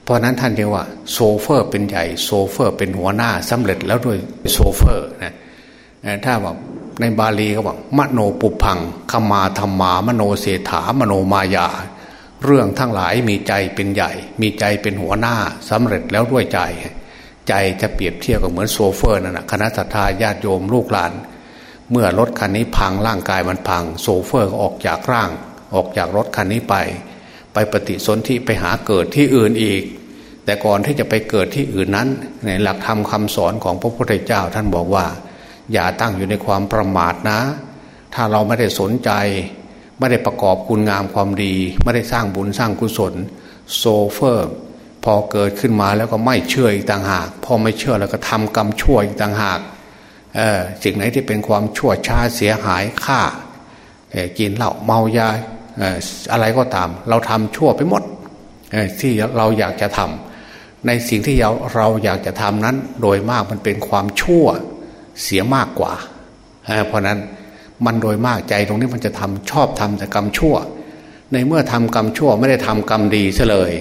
เพราะนั้นท่านเรียกว่าโซเฟอร์เป็นใหญ่โซเฟอร์เป็นหัวหน้าสำเร็จแล้วด้วยโซเฟอร์นะถ้าบอกในบาลีเขาบอกมโนปุพพังคมาธัมมามโนเสฏฐามโนมยา เรื่องทั้งหลายมีใจเป็นใหญ่ มีใจเป็นหัวหน้าสำเร็จแล้วด้วยใจ ใจจะเปรียบเทียบกับเหมือนโซเฟอร์นั่นแหละคณะศรัทธาญาติโยมลูกหลาน เมื่อรถคันนี้พังร่างกายมันพัง โซเฟอร์ก็ออกจากร่าง ออกจากรถคันนี้ไป ไปปฏิสนธิไปหาเกิดที่อื่นอีก แต่ก่อนที่จะไปเกิดที่อื่นนั้นในหลักธรรมคาสอนของพระพุทธเจ้าท่านบอกว่า อย่าตั้งอยู่ในความประมาทนะ ถ้าเราไม่ได้สนใจ ไม่ได้ประกอบคุณงามความดี ไม่ได้สร้างบุญสร้างกุศลโซเฟอร์พอเกิดขึ้นมาแล้วก็ไม่เชื่ออีกต่างหาก พอไม่เชื่อแล้วก็ทำกรรมชั่วอีกต่างหากสิ่งไหนที่เป็นความชั่วช้าเสียหายฆ่ากินเหล้าเมายา อะไรก็ตาม เราทำชั่วไปหมดที่เราอยากจะทำในสิ่งที่เราเราอยากจะทำนั้น โดยมากมันเป็นความชั่วเสียมากกว่า เพราะนั้นมันโดยมากใจตรงนี้มันจะทำชอบทำแต่กรรมชั่ว ในเมื่อทำกรรมชั่วไม่ได้ทำกรรมดีซะเลย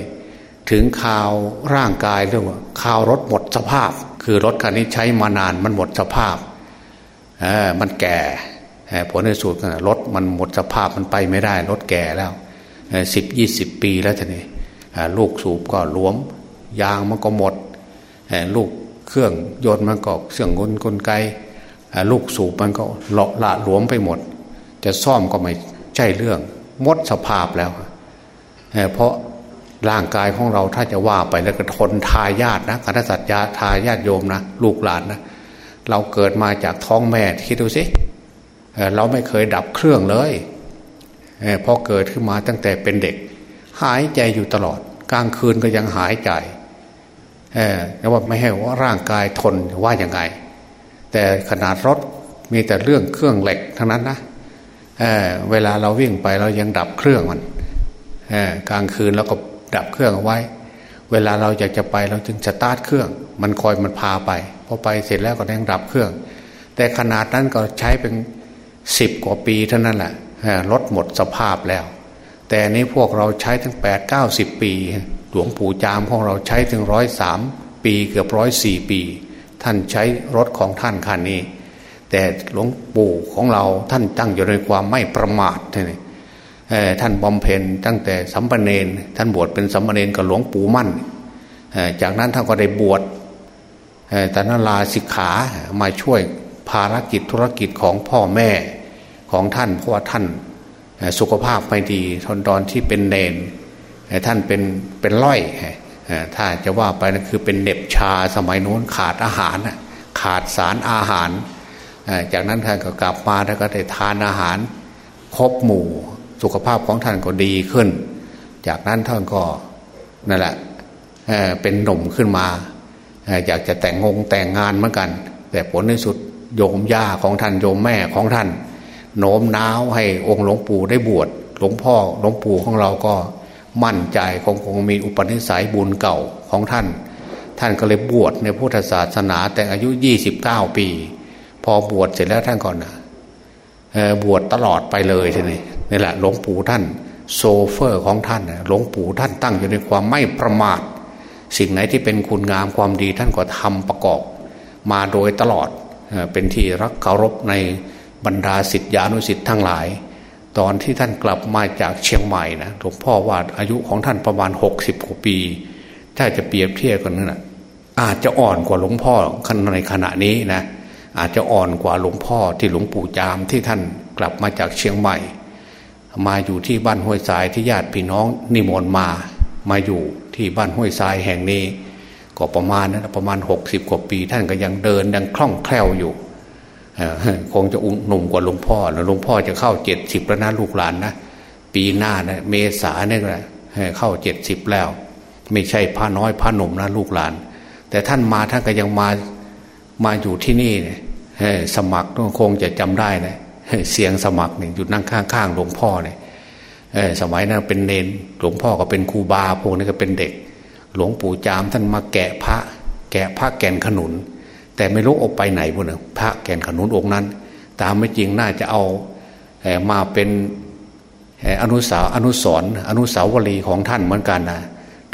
ถึงข่าวร่างกายเรื่องข่าวรถหมดสภาพ คือรถคันนี้ใช้มานานมันหมดสภาพมันแก่ ผลในสุดรถมันหมดสภาพมันไปไม่ได้รถแก่แล้วสิบยี่สิบปีแล้วท่านี่ลูกสูบก็หลวม ยางมันก็หมดลูกเครื่องยนต์มันก็เครื่องกลกลไกลูกสูบมันก็เลาะละหลวมไปหมด จะซ่อมก็ไม่ใช่เรื่องมดสภาพแล้วเพราะร่างกายของเราถ้าจะว่าไปแล้วก็ทนทายาทนะคณะสัตยาทายาทโยมนะลูกหลานนะเราเกิดมาจากท้องแม่คิดดูสิ เราไม่เคยดับเครื่องเลยพอเกิดขึ้นมาตั้งแต่เป็นเด็ก หายใจอยู่ตลอด กลางคืนก็ยังหายใจเออแล้วว่าไม่ให้ว่าร่างกายทนว่าอย่างไง แต่ขนาดรถมีแต่เรื่องเครื่องเหล็กทั้งนั้นนะเเวลาเราวิ่งไปเรายังดับเครื่องมันกลางคืนเราก็ดับเครื่องเอาไว้ เวลาเราอยากจะไปเราจึงสตาร์ทเครื่อง มันคอยมันพาไปพอไปเสร็จแล้วก็ยังดับเครื่อง แต่ขนาดนั้นก็ใช้เป็น สิบกว่าปีเท่านั้นแหละรถหมดสภาพแล้ว แต่นี้พวกเราใช้ถึงแปดเก้าสิบปี หลวงปู่จามของเราใช้ถึงร้อยสามปีเกือบร้อยสี่ปี ท่านใช้รถของท่านคันนี้ แต่หลวงปู่ของเราท่านตั้งอยู่ในความไม่ประมาทนี่ท่านบำเพ็ญตั้งแต่สัมปเนนท่านบวชเป็นสัมปเนนกับหลวงปู่มั่น จากนั้นท่านก็ได้บวชแต่นาลาสิกขามาช่วยภารกิจธุรกิจของพ่อแม่ ของท่านเพราะว่าท่านสุขภาพไม่ดีทนตอนที่เป็นเนนท่านเป็นเป็นร้อยถ้าจะว่าไปนั่นคือเป็นเด็บชาสมัยโน้นขาดอาหารขาดสารอาหาร จากนั้นท่านก็กลับมาแล้วก็ได้ทานอาหารครบหมู่สุขภาพของท่านก็ดีขึ้น จากนั้นท่านก็นั่นแหละเป็นหนุ่มขึ้นมา อยากจะแต่งงงแต่งงานเหมือนกัน แต่ผลในสุดโยมย่าของท่านโยมแม่ของท่าน โน้มน้าวให้องค์หลวงปู่ได้บวชหลวงพ่อหลวงปู่ของเราก็มั่นใจคงคงมีอุปนิสัยบุญเก่าของท่าน ท่านก็เลยบวชในพุทธศาสนาแต่อายุยี่สิบเก้าปี พอบวชเสร็จแล้วท่านก่อนนะบวชตลอดไปเลยทีนี้นี่แหละหลวงปู่ท่าน โซเฟอร์ของท่านหลวงปู่ท่านตั้งอยู่ในความไม่ประมาท สิ่งไหนที่เป็นคุณงามความดีท่านก็ทำประกอบ มาโดยตลอดเป็นที่รักเคารพใน บรรดาสิทธิานุสิทธิ์ทั้งหลาย ตอนที่ท่านกลับมาจากเชียงใหม่นะหลวงพ่อว่าอายุของท่านประมาณหกสิบกว่าปี ถ้าจะเปรียบเทียบกันนั่นอาจจะอ่อนกว่าหลวงพ่อในขณะนี้นะอาจจะอ่อนกว่าหลวงพ่อที่หลวงปู่จามที่ท่านกลับมาจากเชียงใหม่ มาอยู่ที่บ้านห้วยทรายที่ญาติพี่น้องนิมนต์มา มาอยู่ที่บ้านห้วยทรายแห่งนี้ ก็ประมาณนะประมาณหกสิบกว่าปี ท่านก็ยังเดินยังคล่องแคล่วอยู่ คงจะอุ้หนุ่มกว่าหลวงพ่อแล้วหลวงพ่อจะเข้าเจ็ดสิบแล้วนะลูกหลานนะปีหน้านะเมษาเนี่ยนะเข้าเจ็ดสิบแล้ว ไม่ใช่พระน้อยพระหนุ่มนะลูกหลาน แต่ท่านมาท่านก็ยังมามาอยู่ที่นี่เนี่ยสมัครคงจะจำได้นะเสียงสมัครเนี่ยอยู่นั่งข้างๆหลวงพ่อเนี่ยสมัยนั้นเป็นเนนหลวงพ่อก็เป็นครูบาพวกนี้ก็เป็นเด็ก หลวงปู่จามท่านมาแกะพระ แกะพระแก่นขนุน แต่ไม่รู้เอาไปไหนพวกนึงพระแก่นขนุนองค์นั้น ตามไม่จริงน่าจะเอามาเป็นอนุสาวอนุสรอนุสาวรีย์ของท่านเหมือนกันนะ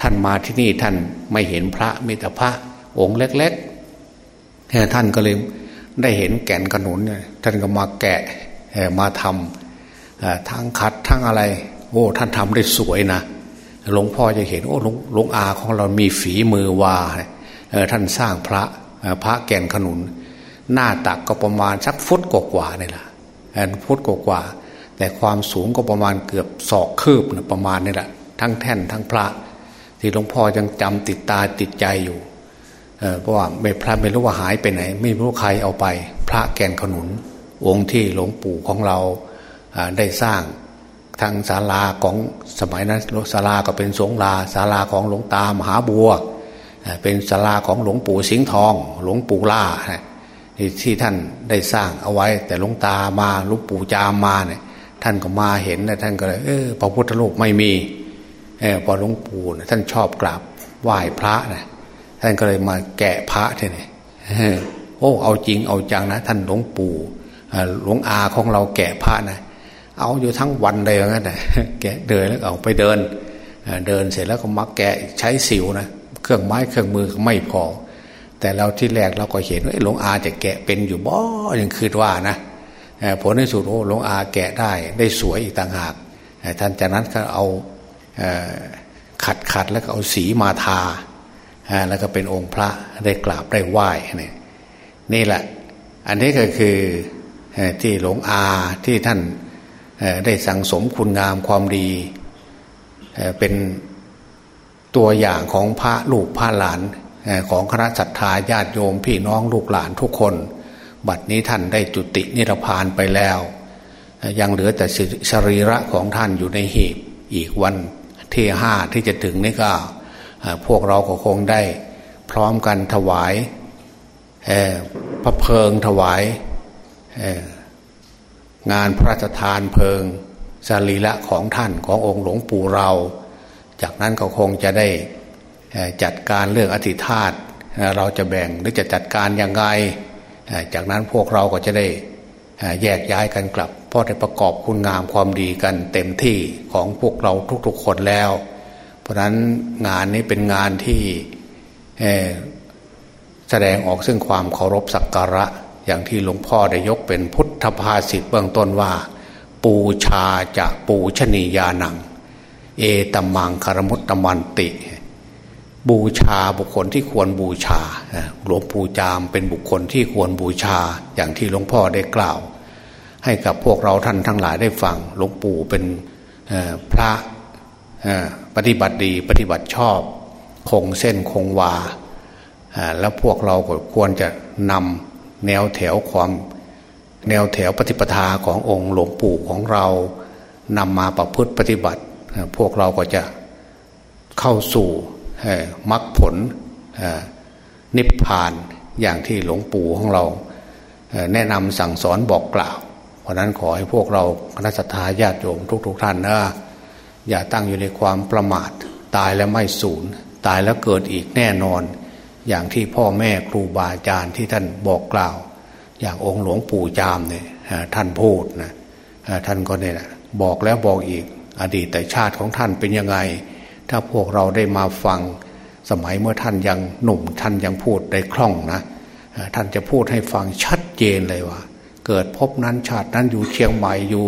ท่านมาที่นี่ท่านไม่เห็นพระมีแต่พระองค์เล็กๆท่านก็เลยได้เห็นแก่นขนุนท่านก็มาแกะมาทำทั้งคัดทั้งอะไร โอ้ท่านทำได้สวยนะหลวงพ่อจะเห็นโอ้หลวงหลวงอาของเรามีฝีมือว่าท่านสร้างพระ พระแก่นขนุน หน้าตักก็ประมาณสักฟุตกว่าๆนี่แหละฟุตกว่าๆแต่ความสูงก็ประมาณเกือบศอกคืบนะประมาณนี่แหละ ทั้งแท่นทั้งพระ ที่หลวงพ่อยังจำติดตาติดใจอยู่เพราะว่าไม่พระไม่รู้ว่าหายไปไหน ไม่รู้ใครเอาไป พระแก่นขนุน องค์ที่หลวงปู่ของเราได้สร้างทางศาลาของสมัยนั้นศาลาก็เป็นสงลาศาลาของหลวงตามหาบัว เป็นศาลาของหลวงปู่สิงห์ทอง หลวงปู่ล่าที่ท่านได้สร้างเอาไว้ แต่หลวงตามาหลวงปู่จามมาเนี่ยท่านก็มาเห็นนะท่านก็เลยเออพระพุทธรูปไม่มีเออพอหลวงปู่นะท่านชอบกราบไหว้พระนะท่านก็เลยมาแกะพระทีนี่โอ้เอาจริงเอาจังนะ ท่านหลวงปู่หลวงอาของเราแกะพระนะเอาอยู่ทั้งวันเลยงั้นนะแกะเดินแล้วเอาไปเดินเดินเสร็จแล้วก็มักแกะใช้สิวนะ เครื่องไม้เครื่องมือไม่พอ แต่เราที่แรกเราก็เห็นว่าหลวงอาจะแกะเป็นอยู่บ่ยังคืดว่านะผลในสุดโอ้หลวงอาแกะได้ได้สวยอีกต่างหากท่านจากนั้นก็เอาขัดขัดแล้วก็เอาสีมาทาแล้วก็เป็นองค์พระได้กราบได้ไหว้นี่นี่แหละ อันนี้ก็คือที่หลวงอาที่ท่านได้สั่งสมคุณงามความดีเป็น ตัวอย่างของพระลูกพระหลานของคณะศรัทธาญาติโยมพี่น้องลูกหลานทุกคน บัดนี้ท่านได้จุตินิรพานไปแล้ว ยังเหลือแต่สรีระของท่านอยู่ในหีบอีกวันที่ห้าที่จะถึงนี่ก็พวกเราก็คงได้พร้อมกันถวายพระเพลิงถวายงานพระราชทานเพลิงสรีระของท่านขององค์หลวงปู่เรา จากนั้นก็คงจะได้จัดการเรื่องอธิธาตเราจะแบ่งหรือจะจัดการยังไง จากนั้นพวกเราก็จะได้แยกย้ายกันกลับ เพราะได้ประกอบคุณงามความดีกันเต็มที่ของพวกเราทุกๆคนแล้ว เพราะนั้นงานนี้เป็นงานที่แสดงออกซึ่งความเคารพสักการะ อย่างที่หลวงพ่อได้ยกเป็นพุทธภาษิตเบื้องต้นว่า ปูชาจะปูชนียานัง เอตมังคารมุตตมันติ บูชาบุคคลที่ควรบูชาหลวงปู่จามเป็นบุคคลที่ควรบูชาอย่างที่หลวงพ่อได้กล่าว ให้กับพวกเราท่านทั้งหลายได้ฟังหลวงปู่เป็นพระปฏิบัติดีปฏิบัติชอบ คงเส้นคงวา แล้วพวกเราก็ควรจะนำแนวแถวความแนวแถวปฏิปทาขององค์หลวงปู่ของเรานำมาประพฤติปฏิบัติ พวกเราก็จะเข้าสู่มรรคผลนิพพานอย่างที่หลวงปู่ของเราแนะนำสั่งสอนบอกกล่าว เพราะนั้นขอให้พวกเราคณะสัตยาญาติโยมทุกๆทท่านนะอย่าตั้งอยู่ในความประมาท ตายแล้วไม่สูญตายแล้วเกิดอีกแน่นอน อย่างที่พ่อแม่ครูบาอาจารย์ที่ท่านบอกกล่าว อย่างองค์หลวงปู่จามเนี่ยท่านพูดนะท่านก็เนี่ยบอกแล้วบอกอีก อดีตชาติของท่านเป็นยังไง ถ้าพวกเราได้มาฟังสมัยเมื่อท่านยังหนุ่มท่านยังพูดได้คล่องนะ ท่านจะพูดให้ฟังชัดเจนเลยว่า เกิดพบนั้นชาตินั้นอยู่เชียงใหม่อยู่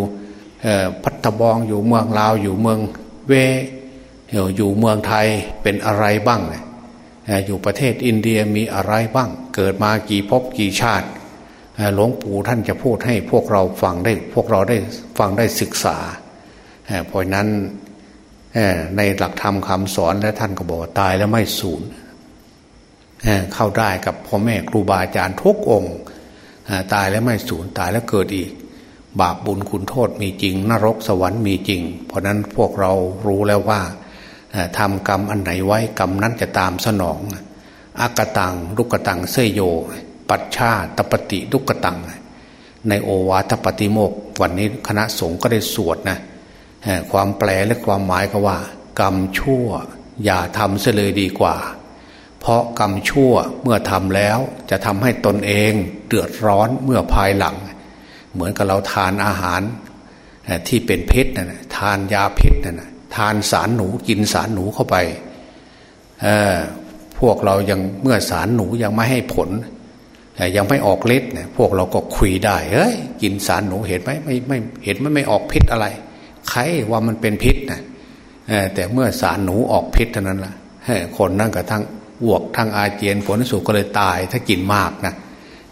พัทบองอยู่เมืองลาวอยู่เมืองเวอยู่เมืองไทยเป็นอะไรบ้าง อยู่ประเทศอินเดียมีอะไรบ้าง เกิดมากี่พบกี่ชาติหลวงปู่ท่านจะพูดให้พวกเราฟังได้พวกเราได้ฟังได้ศึกษา เพราะนั้นในหลักธรรมคำสอนและท่านก็บอกตายแล้วไม่สูญเข้าได้กับพ่อแม่ครูบาอาจารย์ทุกองค์ตายแล้วไม่สูญตายแล้วเกิดอีก บาปบุญคุณโทษมีจริง นรกสวรรค์มีจริง เพราะนั้นพวกเรารู้แล้วว่าทำกรรมอันไหนไว้กรรมนั้นจะตามสนองอากตังลุกตังเสยโย ปัจชาตปฏิลุกตัง ในโอวาทปฏิโมกวันนี้คณะสงฆ์ก็ได้สวดนะ ความแปลและความหมายก็ว่า กรรมชั่ว อย่าทำเสียเลยดีกว่า เพราะกรรมชั่วเมื่อทำแล้วจะทำให้ตนเองเดือดร้อนเมื่อภายหลัง เหมือนกับเราทานอาหารที่เป็นพิษนะทานยาพิษน่ะทานสารหนูกินสารหนูเข้าไปพวกเรายังเมื่อสารหนูยังไม่ให้ผลยังไม่ออกฤทธิ์เนี่ยพวกเราก็คุยได้เฮ้ยกินสารหนูเห็นไหมไม่ไม่เห็นมันไม่ออกพิษอะไร ใครว่ามันเป็นพิษนะแต่เมื่อสารหนูออกพิษเท่านั้นละ่ะคนนั่งกับทั้งอวกทั้งอาเจียนผลสุก็เลยตายถ้ากินมากนะ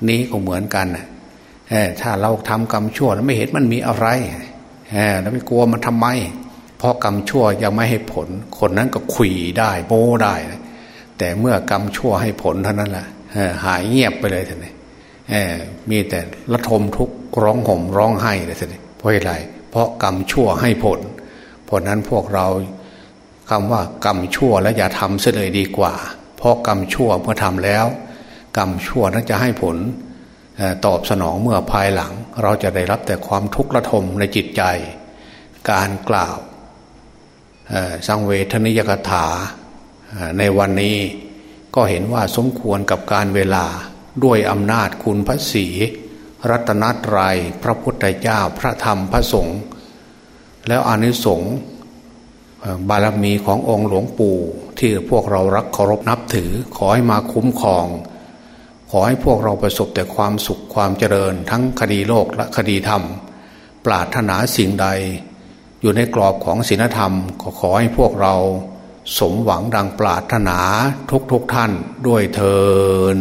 นี้ก็เหมือนกันนะถ้าเราทำกรรมชั่วแล้วไม่เห็นมันมีอะไรแล้วไม่กลัวมันทำไม เพราะกรรมชั่วยังไม่ให้ผล คนนั้นก็คุยได้โม้ได้แต่เมื่อกรรมชั่วให้ผลเท่านั้นแหละหายเงียบไปเลยท่านนี่มีแต่ระทมทุกร้องห่มร้องไห้เลยท่านเพราะอะไรเเพราะกรรมชั่วให้ผล เพราะนั้นพวกเราคำว่ากรรมชั่วแล้วอย่าทำเสียเลยดีกว่า เพราะกรรมชั่วเมื่อทำแล้ว กรรมชั่วนั้นจะให้ผลตอบสนองเมื่อภายหลัง เราจะได้รับแต่ความทุกข์ระทมในจิตใจ การกล่าวสังเวทนิยกถาในวันนี้ก็เห็นว่าสมควรกับการเวลาด้วยอำนาจคุณพระศรี รัตนตรยัยพระพุทธเจ้าพระธรรมพระสงฆ์แล้วอนิสงส์บารมีขององค์หลวงปู่ที่พวกเรารักเคารพนับถือขอให้มาคุ้มครอง ขอให้พวกเราประสบแต่ความสุขความเจริญ ทั้งคดีโลกและคดีธรรม ปราถนาสิ่งใด อยู่ในกรอบของศีลธรรมขอขอให้พวกเราสมหวังดังปราถนาทุกทุกท่านด้วยเทอ